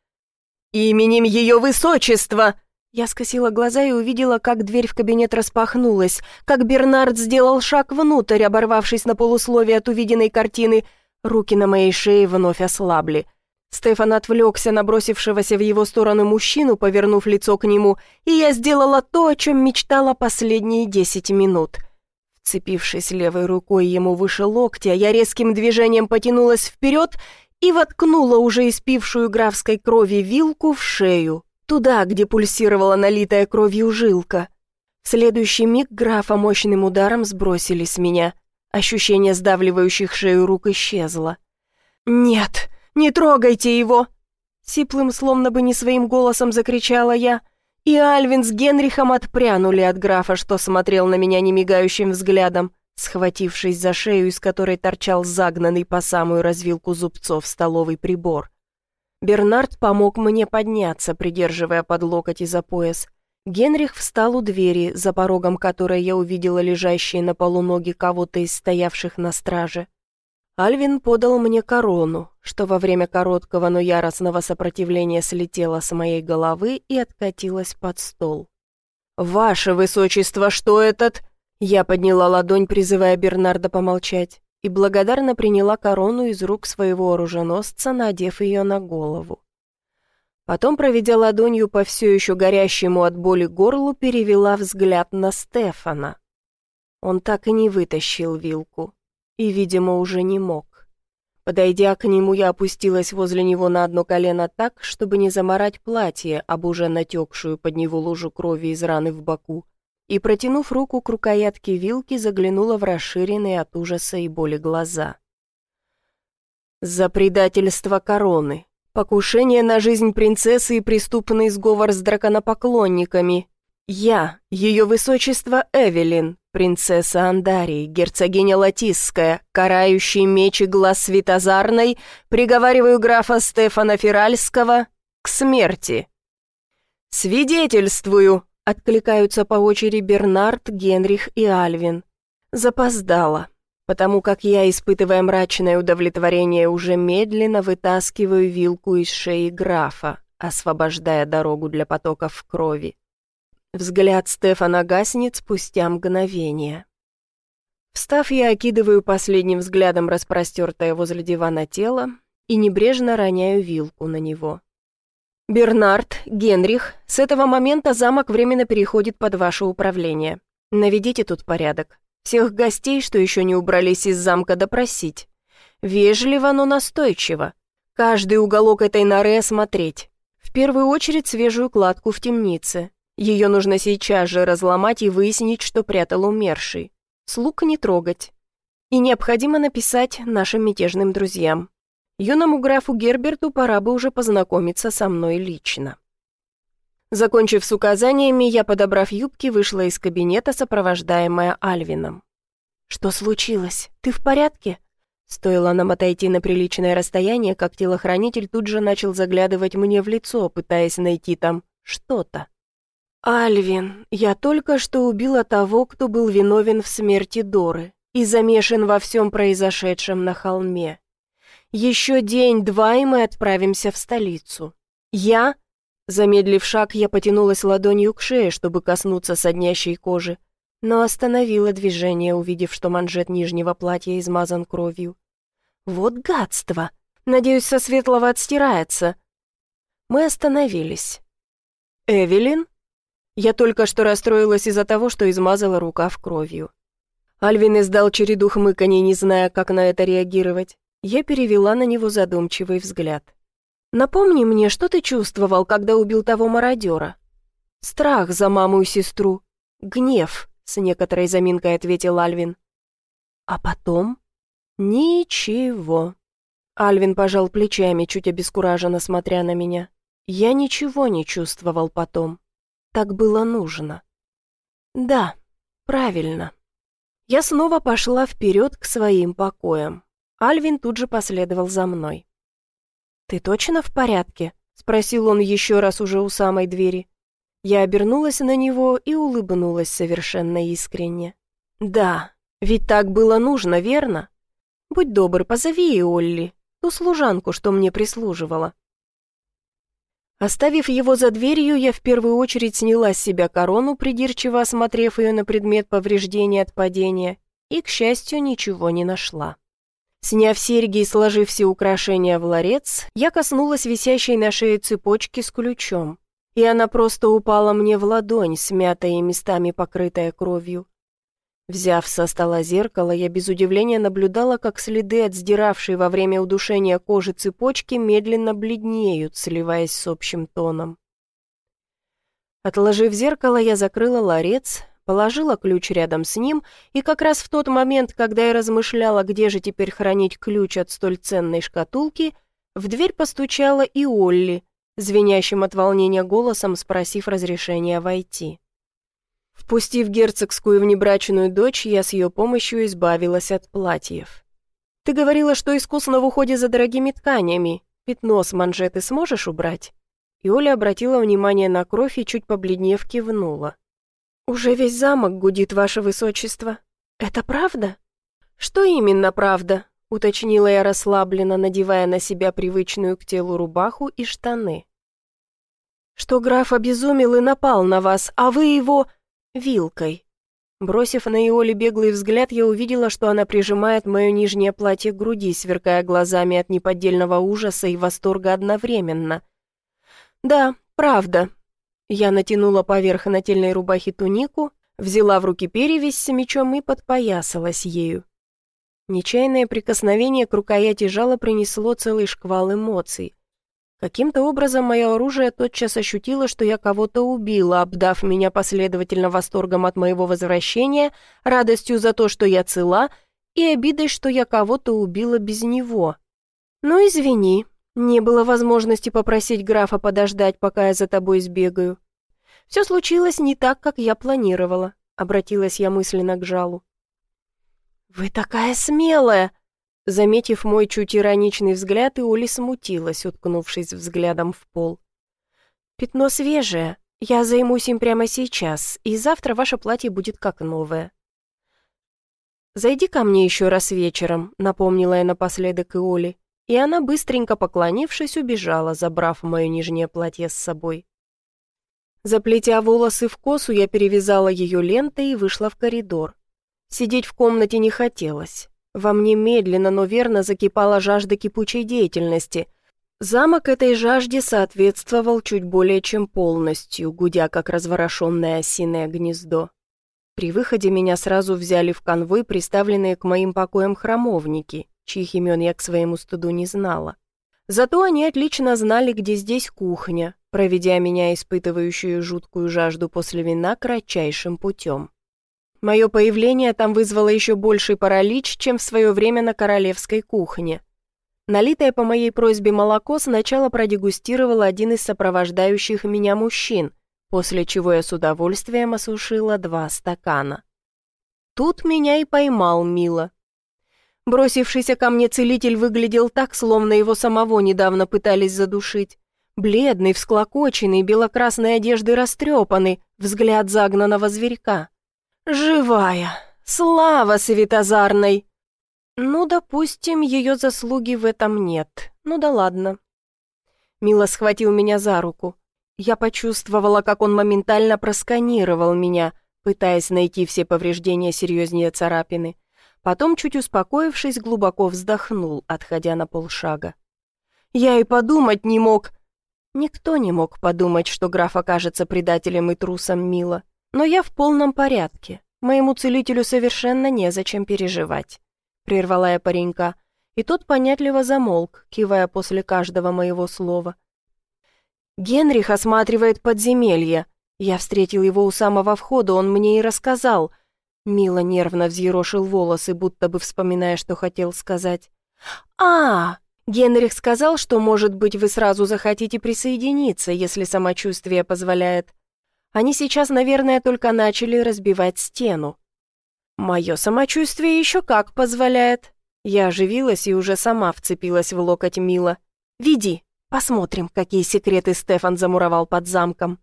«Именем ее высочества!» Я скосила глаза и увидела, как дверь в кабинет распахнулась, как Бернард сделал шаг внутрь, оборвавшись на полусловие от увиденной картины. Руки на моей шее вновь ослабли. Стефан отвлекся на бросившегося в его сторону мужчину, повернув лицо к нему, и я сделала то, о чем мечтала последние десять минут. Вцепившись левой рукой ему выше локтя, я резким движением потянулась вперед и воткнула уже испившую графской крови вилку в шею, туда, где пульсировала налитая кровью жилка. В следующий миг графа мощным ударом сбросили с меня. Ощущение сдавливающих шею рук исчезло. «Нет!» «Не трогайте его!» Сиплым, словно бы не своим голосом закричала я, и Альвин с Генрихом отпрянули от графа, что смотрел на меня немигающим взглядом, схватившись за шею, из которой торчал загнанный по самую развилку зубцов столовый прибор. Бернард помог мне подняться, придерживая под локоть и за пояс. Генрих встал у двери, за порогом которой я увидела лежащие на полу ноги кого-то из стоявших на страже. Альвин подал мне корону, что во время короткого, но яростного сопротивления слетела с моей головы и откатилась под стол. «Ваше высочество, что этот?» Я подняла ладонь, призывая Бернарда помолчать, и благодарно приняла корону из рук своего оруженосца, надев ее на голову. Потом, проведя ладонью по все еще горящему от боли горлу, перевела взгляд на Стефана. Он так и не вытащил вилку и, видимо, уже не мог. Подойдя к нему, я опустилась возле него на одно колено так, чтобы не заморать платье об уже натекшую под него лужу крови из раны в боку, и, протянув руку к рукоятке вилки, заглянула в расширенные от ужаса и боли глаза. «За предательство короны, покушение на жизнь принцессы и преступный сговор с драконопоклонниками. Я, ее высочество Эвелин, принцесса Андарии, герцогиня Латисская, карающий меч и глаз Светозарной, приговариваю графа Стефана Феральского к смерти. «Свидетельствую!» — откликаются по очереди Бернард, Генрих и Альвин. Запоздала, потому как я, испытывая мрачное удовлетворение, уже медленно вытаскиваю вилку из шеи графа, освобождая дорогу для потоков крови. Взгляд Стефана гаснет спустя мгновение. Встав, я окидываю последним взглядом распростертое возле дивана тело и небрежно роняю вилку на него. «Бернард, Генрих, с этого момента замок временно переходит под ваше управление. Наведите тут порядок. Всех гостей, что еще не убрались из замка, допросить. Вежливо, но настойчиво. Каждый уголок этой норы осмотреть. В первую очередь свежую кладку в темнице, ее нужно сейчас же разломать и выяснить, что прятал умерший. Слуг не трогать. И необходимо написать нашим мятежным друзьям. Юному графу Герберту пора бы уже познакомиться со мной лично. Закончив с указаниями, я, подобрав юбки, вышла из кабинета, сопровождаемая Альвином. «Что случилось? Ты в порядке?» Стоило нам отойти на приличное расстояние, как телохранитель тут же начал заглядывать мне в лицо, пытаясь найти там что-то. «Альвин, я только что убила того, кто был виновен в смерти Доры и замешан во всем произошедшем на холме. Еще день-два, и мы отправимся в столицу. Я...» Замедлив шаг, я потянулась ладонью к шее, чтобы коснуться соднящей кожи, но остановила движение, увидев, что манжет нижнего платья измазан кровью. «Вот гадство! Надеюсь, со светлого отстирается». Мы остановились. «Эвелин?» Я только что расстроилась из-за того, что измазала рукав кровью. Альвин издал череду хмыканий, не зная, как на это реагировать. Я перевела на него задумчивый взгляд. «Напомни мне, что ты чувствовал, когда убил того мародера?» «Страх за маму и сестру. Гнев», — с некоторой заминкой ответил Альвин. «А потом?» «Ничего». Альвин пожал плечами, чуть обескураженно смотря на меня. Я ничего не чувствовал потом. Так было нужно. Да, правильно. Я снова пошла вперед к своим покоям. Альвин тут же последовал за мной. «Ты точно в порядке?» — спросил он еще раз уже у самой двери. Я обернулась на него и улыбнулась совершенно искренне. «Да, ведь так было нужно, верно? Будь добр, позови и Олли, ту служанку, что мне прислуживала». Оставив его за дверью, я в первую очередь сняла с себя корону, придирчиво осмотрев ее на предмет повреждения от падения, и, к счастью, ничего не нашла. Сняв серьги и сложив все украшения в ларец, я коснулась висящей на шее цепочки с ключом, и она просто упала мне в ладонь, смятая и местами покрытая кровью. Взяв со стола зеркало, я без удивления наблюдала, как следы от сдиравшей во время удушения кожи цепочки медленно бледнеют, сливаясь с общим тоном. Отложив зеркало, я закрыла ларец, положила ключ рядом с ним, и как раз в тот момент, когда я размышляла, где же теперь хранить ключ от столь ценной шкатулки, в дверь постучала и Олли, звенящим от волнения голосом спросив разрешения войти. Впустив герцогскую внебрачную дочь, я с ее помощью избавилась от платьев. «Ты говорила, что искусно в уходе за дорогими тканями. Пятно с манжеты сможешь убрать?» И Оля обратила внимание на кровь и, чуть побледнев, кивнула. «Уже весь замок гудит, ваше высочество. Это правда?» «Что именно правда?» — уточнила я расслабленно, надевая на себя привычную к телу рубаху и штаны. «Что граф обезумел и напал на вас, а вы его...» вилкой. Бросив на Иоле беглый взгляд, я увидела, что она прижимает мое нижнее платье к груди, сверкая глазами от неподдельного ужаса и восторга одновременно. «Да, правда». Я натянула поверх нательной рубахи тунику, взяла в руки перевязь с мечом и подпоясалась ею. Нечаянное прикосновение к рукояти жала принесло целый шквал эмоций. Каким-то образом мое оружие тотчас ощутило, что я кого-то убила, обдав меня последовательно восторгом от моего возвращения, радостью за то, что я цела, и обидой, что я кого-то убила без него. «Ну, извини, не было возможности попросить графа подождать, пока я за тобой сбегаю. Все случилось не так, как я планировала», — обратилась я мысленно к жалу. «Вы такая смелая!» Заметив мой чуть ироничный взгляд, Иоли смутилась, уткнувшись взглядом в пол. «Пятно свежее. Я займусь им прямо сейчас, и завтра ваше платье будет как новое». «Зайди ко мне еще раз вечером», — напомнила я напоследок Иоли, и она, быстренько поклонившись, убежала, забрав мое нижнее платье с собой. Заплетя волосы в косу, я перевязала ее лентой и вышла в коридор. Сидеть в комнате не хотелось. Во мне медленно, но верно закипала жажда кипучей деятельности. Замок этой жажде соответствовал чуть более чем полностью, гудя как разворошенное осиное гнездо. При выходе меня сразу взяли в конвой приставленные к моим покоям храмовники, чьих имен я к своему стыду не знала. Зато они отлично знали, где здесь кухня, проведя меня, испытывающую жуткую жажду после вина, кратчайшим путем. Мое появление там вызвало еще больший паралич, чем в свое время на королевской кухне. Налитое по моей просьбе молоко сначала продегустировал один из сопровождающих меня мужчин, после чего я с удовольствием осушила два стакана. Тут меня и поймал Мила. Бросившийся ко мне целитель выглядел так, словно его самого недавно пытались задушить. Бледный, всклокоченный, белокрасной одежды растрепанный, взгляд загнанного зверька. «Живая! Слава Светозарной!» «Ну, допустим, ее заслуги в этом нет. Ну да ладно». Мила схватил меня за руку. Я почувствовала, как он моментально просканировал меня, пытаясь найти все повреждения серьезнее царапины. Потом, чуть успокоившись, глубоко вздохнул, отходя на полшага. «Я и подумать не мог...» Никто не мог подумать, что граф окажется предателем и трусом Мила. Но я в полном порядке. Моему целителю совершенно незачем переживать. Прервала я паренька, и тот понятливо замолк, кивая после каждого моего слова. Генрих осматривает подземелье. Я встретил его у самого входа, он мне и рассказал. Мила нервно взъерошил волосы, будто бы вспоминая, что хотел сказать. «А, Генрих сказал, что, может быть, вы сразу захотите присоединиться, если самочувствие позволяет. Они сейчас, наверное, только начали разбивать стену. Мое самочувствие еще как позволяет. Я оживилась и уже сама вцепилась в локоть Мила. «Веди, посмотрим, какие секреты Стефан замуровал под замком».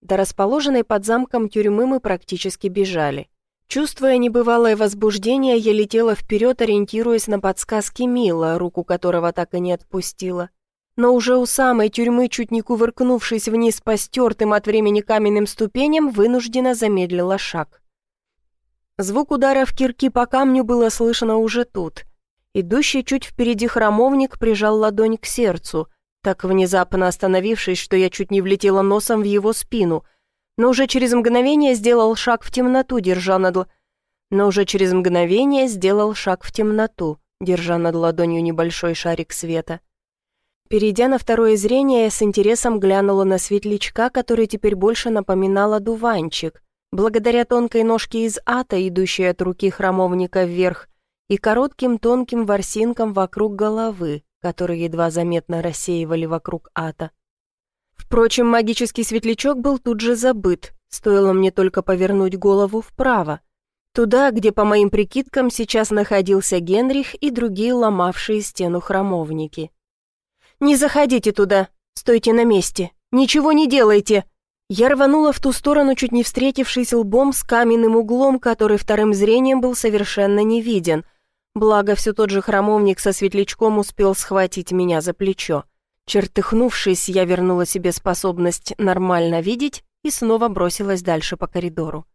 До расположенной под замком тюрьмы мы практически бежали. Чувствуя небывалое возбуждение, я летела вперед, ориентируясь на подсказки Мила, руку которого так и не отпустила. Но уже у самой тюрьмы, чуть не кувыркнувшись вниз по стертым от времени каменным ступеням, вынужденно замедлила шаг. Звук удара в кирки по камню было слышно уже тут. Идущий чуть впереди храмовник прижал ладонь к сердцу, так внезапно остановившись, что я чуть не влетела носом в его спину, но уже через мгновение сделал шаг в темноту, держа над... Но уже через мгновение сделал шаг в темноту, держа над ладонью небольшой шарик света. Перейдя на второе зрение, я с интересом глянула на светлячка, который теперь больше напоминал одуванчик. Благодаря тонкой ножке из ата, идущей от руки храмовника вверх, и коротким тонким ворсинкам вокруг головы, которые едва заметно рассеивали вокруг ата. Впрочем, магический светлячок был тут же забыт, стоило мне только повернуть голову вправо, туда, где, по моим прикидкам, сейчас находился Генрих и другие ломавшие стену храмовники. «Не заходите туда! Стойте на месте! Ничего не делайте!» Я рванула в ту сторону, чуть не встретившись лбом с каменным углом, который вторым зрением был совершенно не виден. Благо, все тот же храмовник со светлячком успел схватить меня за плечо. Чертыхнувшись, я вернула себе способность нормально видеть и снова бросилась дальше по коридору.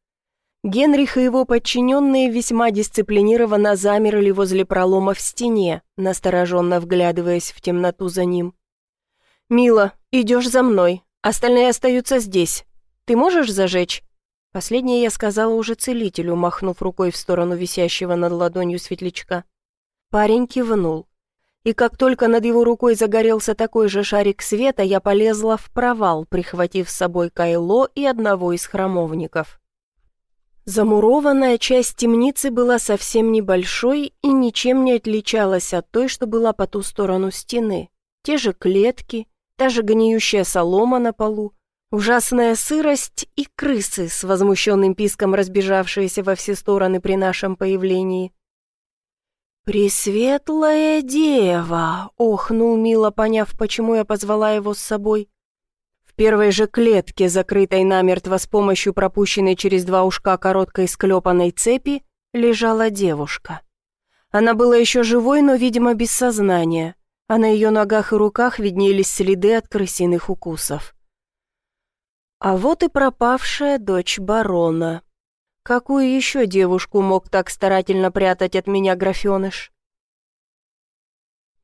Генрих и его подчиненные весьма дисциплинированно замерли возле пролома в стене, настороженно вглядываясь в темноту за ним. «Мила, идешь за мной, Остальные остаются здесь. Ты можешь зажечь?» Последнее я сказала уже целителю, махнув рукой в сторону висящего над ладонью светлячка. Парень кивнул. И как только над его рукой загорелся такой же шарик света, я полезла в провал, прихватив с собой Кайло и одного из храмовников. Замурованная часть темницы была совсем небольшой и ничем не отличалась от той, что была по ту сторону стены. Те же клетки, та же гниющая солома на полу, ужасная сырость и крысы с возмущенным писком разбежавшиеся во все стороны при нашем появлении. «Пресветлая дева!» — охнул Мила, поняв, почему я позвала его с собой. Первой же клетке, закрытой намертво с помощью пропущенной через два ушка короткой склепанной цепи, лежала девушка. Она была еще живой, но, видимо, без сознания а на ее ногах и руках виднелись следы от крысиных укусов. А вот и пропавшая дочь барона. Какую еще девушку мог так старательно прятать от меня графеныш?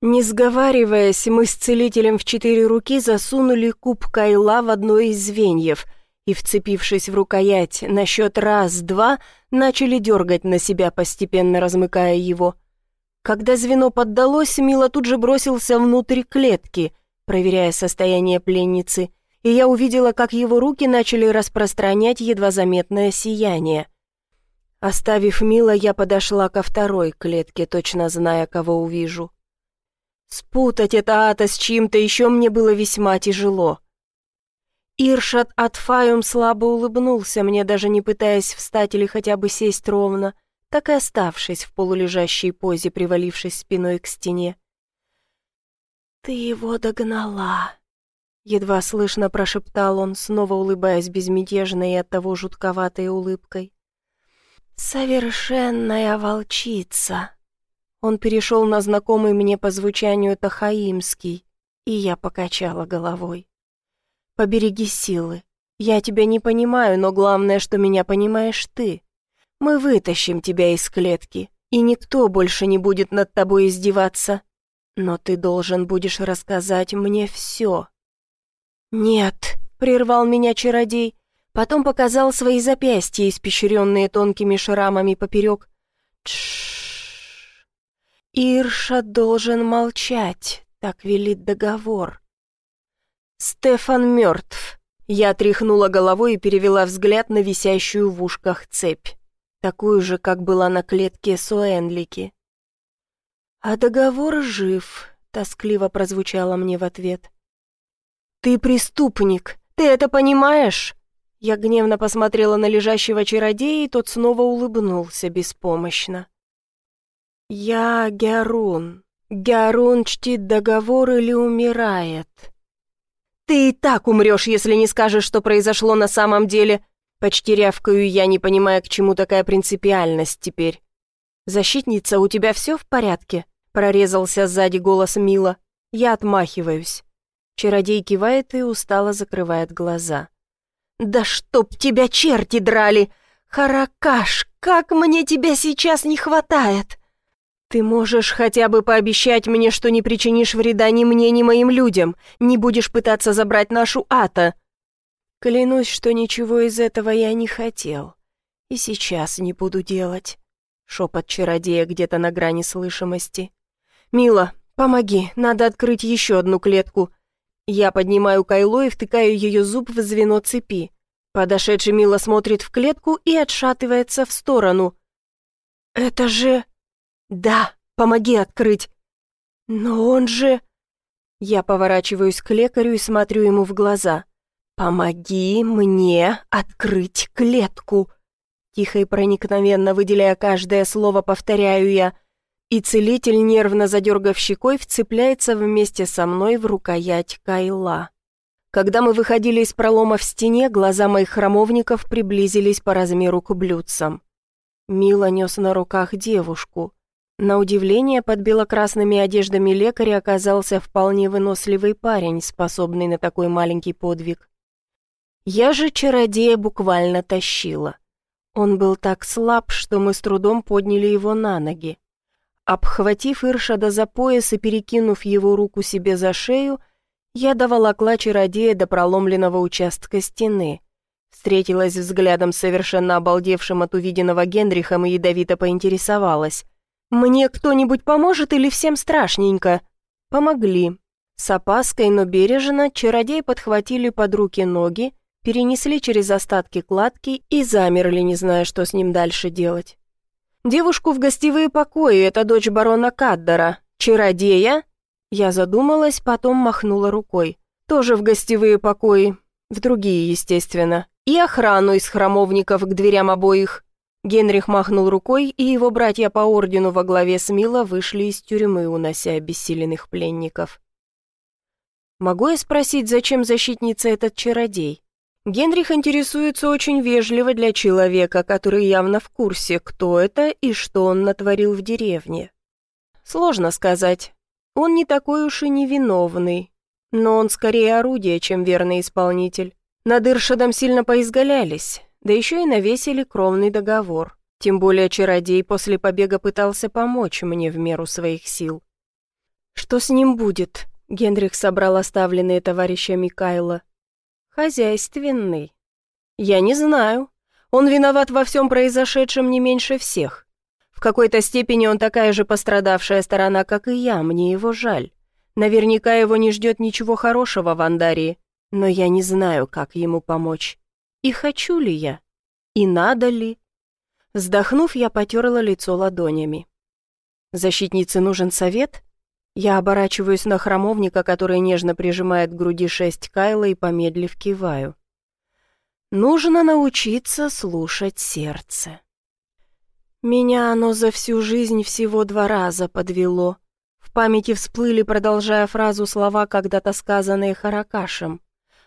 Не сговариваясь, мы с целителем в четыре руки засунули куб кайла в одно из звеньев и, вцепившись в рукоять на счет раз-два, начали дергать на себя, постепенно размыкая его. Когда звено поддалось, Мила тут же бросился внутрь клетки, проверяя состояние пленницы, и я увидела, как его руки начали распространять едва заметное сияние. Оставив Мила, я подошла ко второй клетке, точно зная, кого увижу. Спутать это ата с чьим-то еще мне было весьма тяжело. Иршат Атфаюм слабо улыбнулся мне, даже не пытаясь встать или хотя бы сесть ровно так и оставшись в полулежащей позе, привалившись спиной к стене. «Ты его догнала!» Едва слышно прошептал он, снова улыбаясь безмятежной и оттого жутковатой улыбкой. «Совершенная волчица!» Он перешел на знакомый мне по звучанию Тахаимский, и я покачала головой. «Побереги силы. Я тебя не понимаю, но главное, что меня понимаешь ты. Мы вытащим тебя из клетки, и никто больше не будет над тобой издеваться. Но ты должен будешь рассказать мне все». «Нет», — прервал меня чародей, потом показал свои запястья, испещренные тонкими шрамами поперек. Тш. Ирша должен молчать, так велит договор. Стефан мертв. Я тряхнула головой и перевела взгляд на висящую в ушках цепь. такую же, как была на клетке Суэнлики. «А договор жив», — тоскливо прозвучало мне в ответ. «Ты преступник, ты это понимаешь?» Я гневно посмотрела на лежащего чародея, и тот снова улыбнулся беспомощно. «Я Гярун. Гярун чтит договор или умирает». «Ты и так умрешь, если не скажешь, что произошло на самом деле», Почти рявкаю я, не понимая, к чему такая принципиальность теперь. «Защитница, у тебя все в порядке?» Прорезался сзади голос Мила. Я отмахиваюсь. Чародей кивает и устало закрывает глаза. «Да чтоб тебя черти драли! Харакаш, как мне тебя сейчас не хватает!» «Ты можешь хотя бы пообещать мне, что не причинишь вреда ни мне, ни моим людям, не будешь пытаться забрать нашу Ата?» Клянусь, что ничего из этого я не хотел. И сейчас не буду делать. Шепот чародея где-то на грани слышимости. «Мила, помоги, надо открыть еще одну клетку». Я поднимаю кайло и втыкаю ее зуб в звено цепи. Подошедший Мила смотрит в клетку и отшатывается в сторону. «Это же...» «Да, помоги открыть». «Но он же...» Я поворачиваюсь к лекарю и смотрю ему в глаза. «Помоги мне открыть клетку!» Тихо и проникновенно выделяя каждое слово, повторяю я и целитель, нервно задергав щекой, вцепляется вместе со мной в рукоять кайла. Когда мы выходили из пролома в стене, глаза моих храмовников приблизились по размеру к блюдцам. Мила нес на руках девушку. На удивление, под белокрасными одеждами лекаря оказался вполне выносливый парень, способный на такой маленький подвиг. Я же чародея буквально тащила. Он был так слаб, что мы с трудом подняли его на ноги. Обхватив Иршада за пояс и перекинув его руку себе за шею, я доволокла чародея до проломленного участка стены. Встретилась взглядом совершенно обалдевшим от увиденного Генрихом и ядовито поинтересовалась. «Мне кто-нибудь поможет или всем страшненько?» Помогли. С опаской, но бережно, чародей подхватили под руки ноги, перенесли через остатки кладки и замерли, не зная, что с ним дальше делать. Девушку в гостевые покои, это дочь барона Каддера. Чародея? Я задумалась, потом махнула рукой. Тоже в гостевые покои. В другие, естественно. И охрану из храмовников к дверям обоих. Генрих махнул рукой, и его братья по ордену во главе с Мила вышли из тюрьмы, унося обессиленных пленников. «Могу я спросить, зачем защитница этот чародей?» Генрих интересуется очень вежливо для человека, который явно в курсе, кто это и что он натворил в деревне. Сложно сказать. Он не такой уж и невиновный, но он скорее орудие, чем верный исполнитель. Над Иршадом сильно поизгалялись, да еще и навесили кровный договор. Тем более чародей после побега пытался помочь мне в меру своих сил. «Что с ним будет?» Генрих собрал оставленные товарищами Кайла. Хозяйственный. Я не знаю. Он виноват во всем произошедшем не меньше всех. В какой-то степени он такая же пострадавшая сторона, как и я, мне его жаль. Наверняка его не ждет ничего хорошего в Андарии, но я не знаю, как ему помочь. И хочу ли я? И надо ли? Вздохнув, я потерла лицо ладонями. Защитнице нужен совет? Я оборачиваюсь на храмовника, который нежно прижимает к груди шесть кайла и помедлив киваю. Нужно научиться слушать сердце. Меня оно за всю жизнь всего два раза подвело. В памяти всплыли, продолжая фразу, слова, когда-то сказанные Харакашем.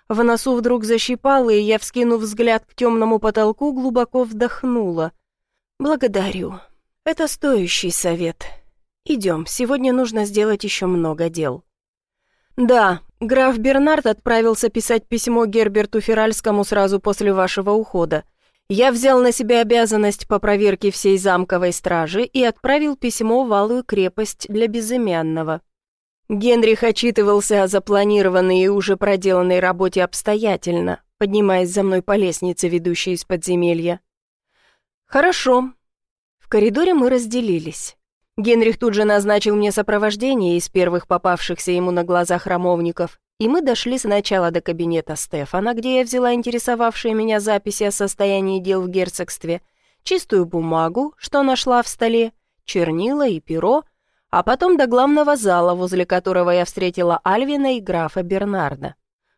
В носу вдруг защипало, и я, вскинув взгляд к темному потолку, глубоко вдохнула. «Благодарю. Это стоящий совет. «Идем, сегодня нужно сделать еще много дел». «Да, граф Бернард отправился писать письмо Герберту Феральскому сразу после вашего ухода. Я взял на себя обязанность по проверке всей замковой стражи и отправил письмо в Алую крепость для безымянного». Генрих отчитывался о запланированной и уже проделанной работе обстоятельно, поднимаясь за мной по лестнице, ведущей из подземелья. «Хорошо». В коридоре мы разделились. Генрих тут же назначил мне сопровождение из первых попавшихся ему на глазах храмовников, и мы дошли сначала до кабинета Стефана, где я взяла интересовавшие меня записи о состоянии дел в герцогстве. чистую бумагу, что нашла в столе, чернила и перо, а потом до главного зала, возле которого я встретила Альвина и графа Бернарда.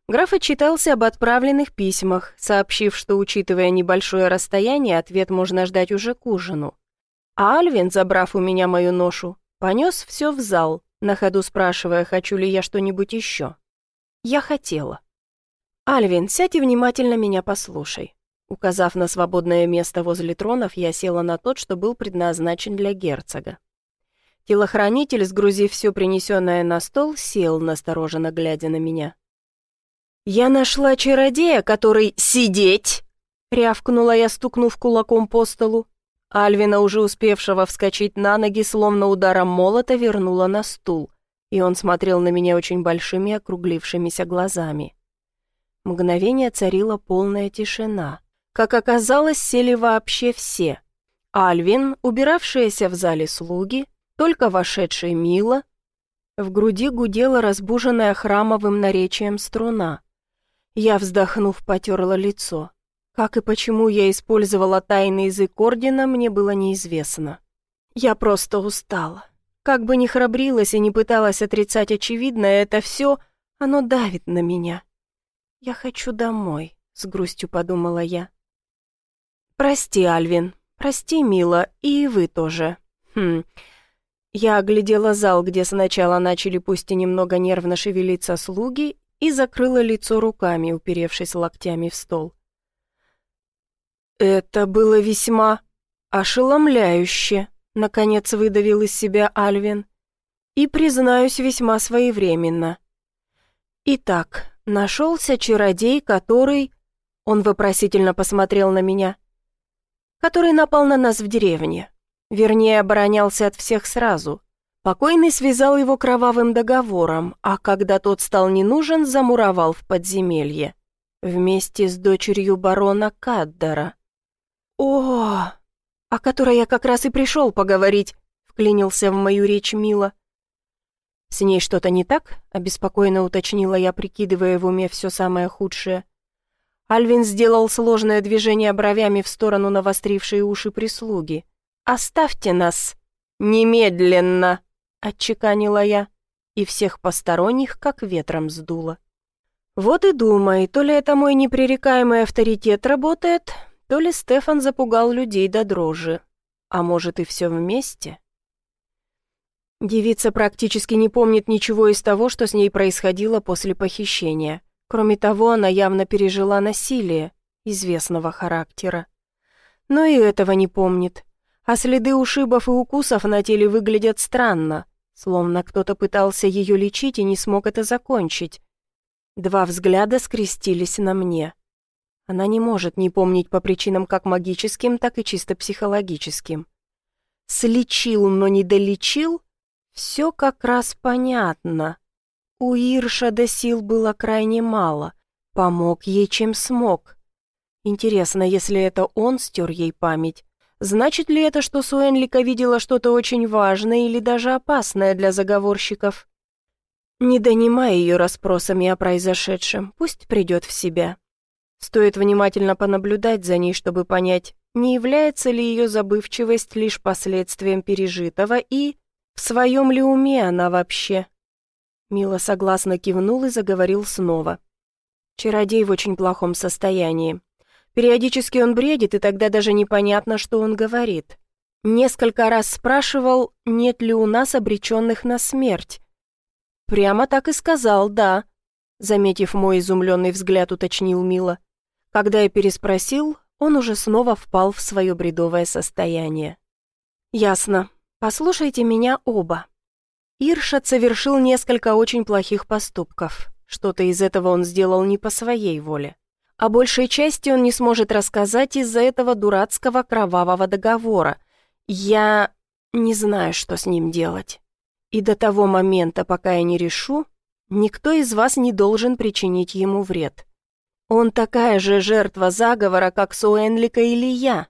Граф отчитался об отправленных письмах, сообщив, что, учитывая небольшое расстояние, ответ можно ждать уже к ужину. А Альвин, забрав у меня мою ношу, понес все в зал, на ходу спрашивая, хочу ли я что-нибудь еще. Я хотела. «Альвин, сядь и внимательно меня послушай». Указав на свободное место возле тронов, я села на тот, что был предназначен для герцога. Телохранитель, сгрузив все принесенное на стол, сел, настороженно глядя на меня. «Я нашла чародея, который... Сидеть!» — рявкнула я, стукнув кулаком по столу. Альвина, уже успевшего вскочить на ноги, словно ударом молота, вернула на стул, и он смотрел на меня очень большими округлившимися глазами. Мгновение царила полная тишина. Как оказалось, сели вообще все. Альвин, убиравшиеся в зале слуги, только вошедший Мила. В груди гудела разбуженная храмовым наречием струна. Я, вздохнув, потерла лицо. Как и почему я использовала тайный язык Ордена, мне было неизвестно. Я просто устала. Как бы ни храбрилась и не пыталась отрицать очевидное, это все, оно давит на меня. «Я хочу домой», — с грустью подумала я. «Прости, Альвин, прости, Мила, и вы тоже. Хм...» Я оглядела зал, где сначала начали пусть и немного нервно шевелиться слуги, и закрыла лицо руками, уперевшись локтями в стол. «Это было весьма ошеломляюще», — наконец выдавил из себя Альвин. «И, признаюсь, весьма своевременно. Итак, нашелся чародей, который...» Он вопросительно посмотрел на меня. «Который напал на нас в деревне. Вернее, оборонялся от всех сразу. Покойный связал его кровавым договором, а когда тот стал не нужен, замуровал в подземелье. Вместе с дочерью барона Каддера. «О, о которой я как раз и пришел поговорить», — вклинился в мою речь Мила. «С ней что-то не так?» — обеспокоенно уточнила я, прикидывая в уме все самое худшее. Альвин сделал сложное движение бровями в сторону навострившей уши прислуги. «Оставьте нас! Немедленно!» — отчеканила я, и всех посторонних как ветром сдуло. Вот и думай, то ли это мой непререкаемый авторитет работает, то ли Стефан запугал людей до дрожи, а может и все вместе. Девица практически не помнит ничего из того, что с ней происходило после похищения. Кроме того, она явно пережила насилие известного характера. Но и этого не помнит. А следы ушибов и укусов на теле выглядят странно, словно кто-то пытался ее лечить и не смог это закончить. Два взгляда скрестились на мне. Она не может не помнить по причинам как магическим, так и чисто психологическим. Слечил, но не долечил? Все как раз понятно. У Ирша до сил было крайне мало. Помог ей, чем смог. Интересно, если это он стер ей память, значит ли это, что Суэнлика видела что-то очень важное или даже опасное для заговорщиков? Не донимай ее расспросами о произошедшем, пусть придет в себя. Стоит внимательно понаблюдать за ней, чтобы понять, не является ли ее забывчивость лишь последствием пережитого и в своем ли уме она вообще. Мила согласно кивнул и заговорил снова. Чародей в очень плохом состоянии. Периодически он бредит, и тогда даже непонятно, что он говорит. Несколько раз спрашивал, нет ли у нас обреченных на смерть. Прямо так и сказал «да», заметив мой изумленный взгляд, уточнил Мила. Когда я переспросил, он уже снова впал в свое бредовое состояние. «Ясно. Послушайте меня оба. Иршат совершил несколько очень плохих поступков. Что-то из этого он сделал не по своей воле. О большей части он не сможет рассказать из-за этого дурацкого кровавого договора. Я не знаю, что с ним делать. И до того момента, пока я не решу, никто из вас не должен причинить ему вред. Он такая же жертва заговора, как Суэнлика или я.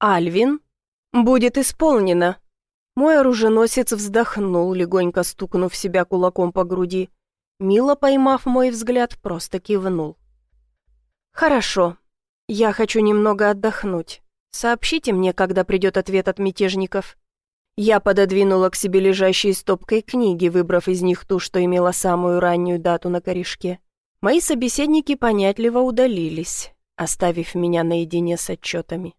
Альвин? Будет исполнено. Мой оруженосец вздохнул, легонько стукнув себя кулаком по груди. Мило поймав мой взгляд, просто кивнул. «Хорошо. Я хочу немного отдохнуть. Сообщите мне, когда придет ответ от мятежников. Я пододвинула к себе лежащие стопкой книги, выбрав из них ту, что имела самую раннюю дату на корешке. Мои собеседники понятливо удалились, оставив меня наедине с отчетами.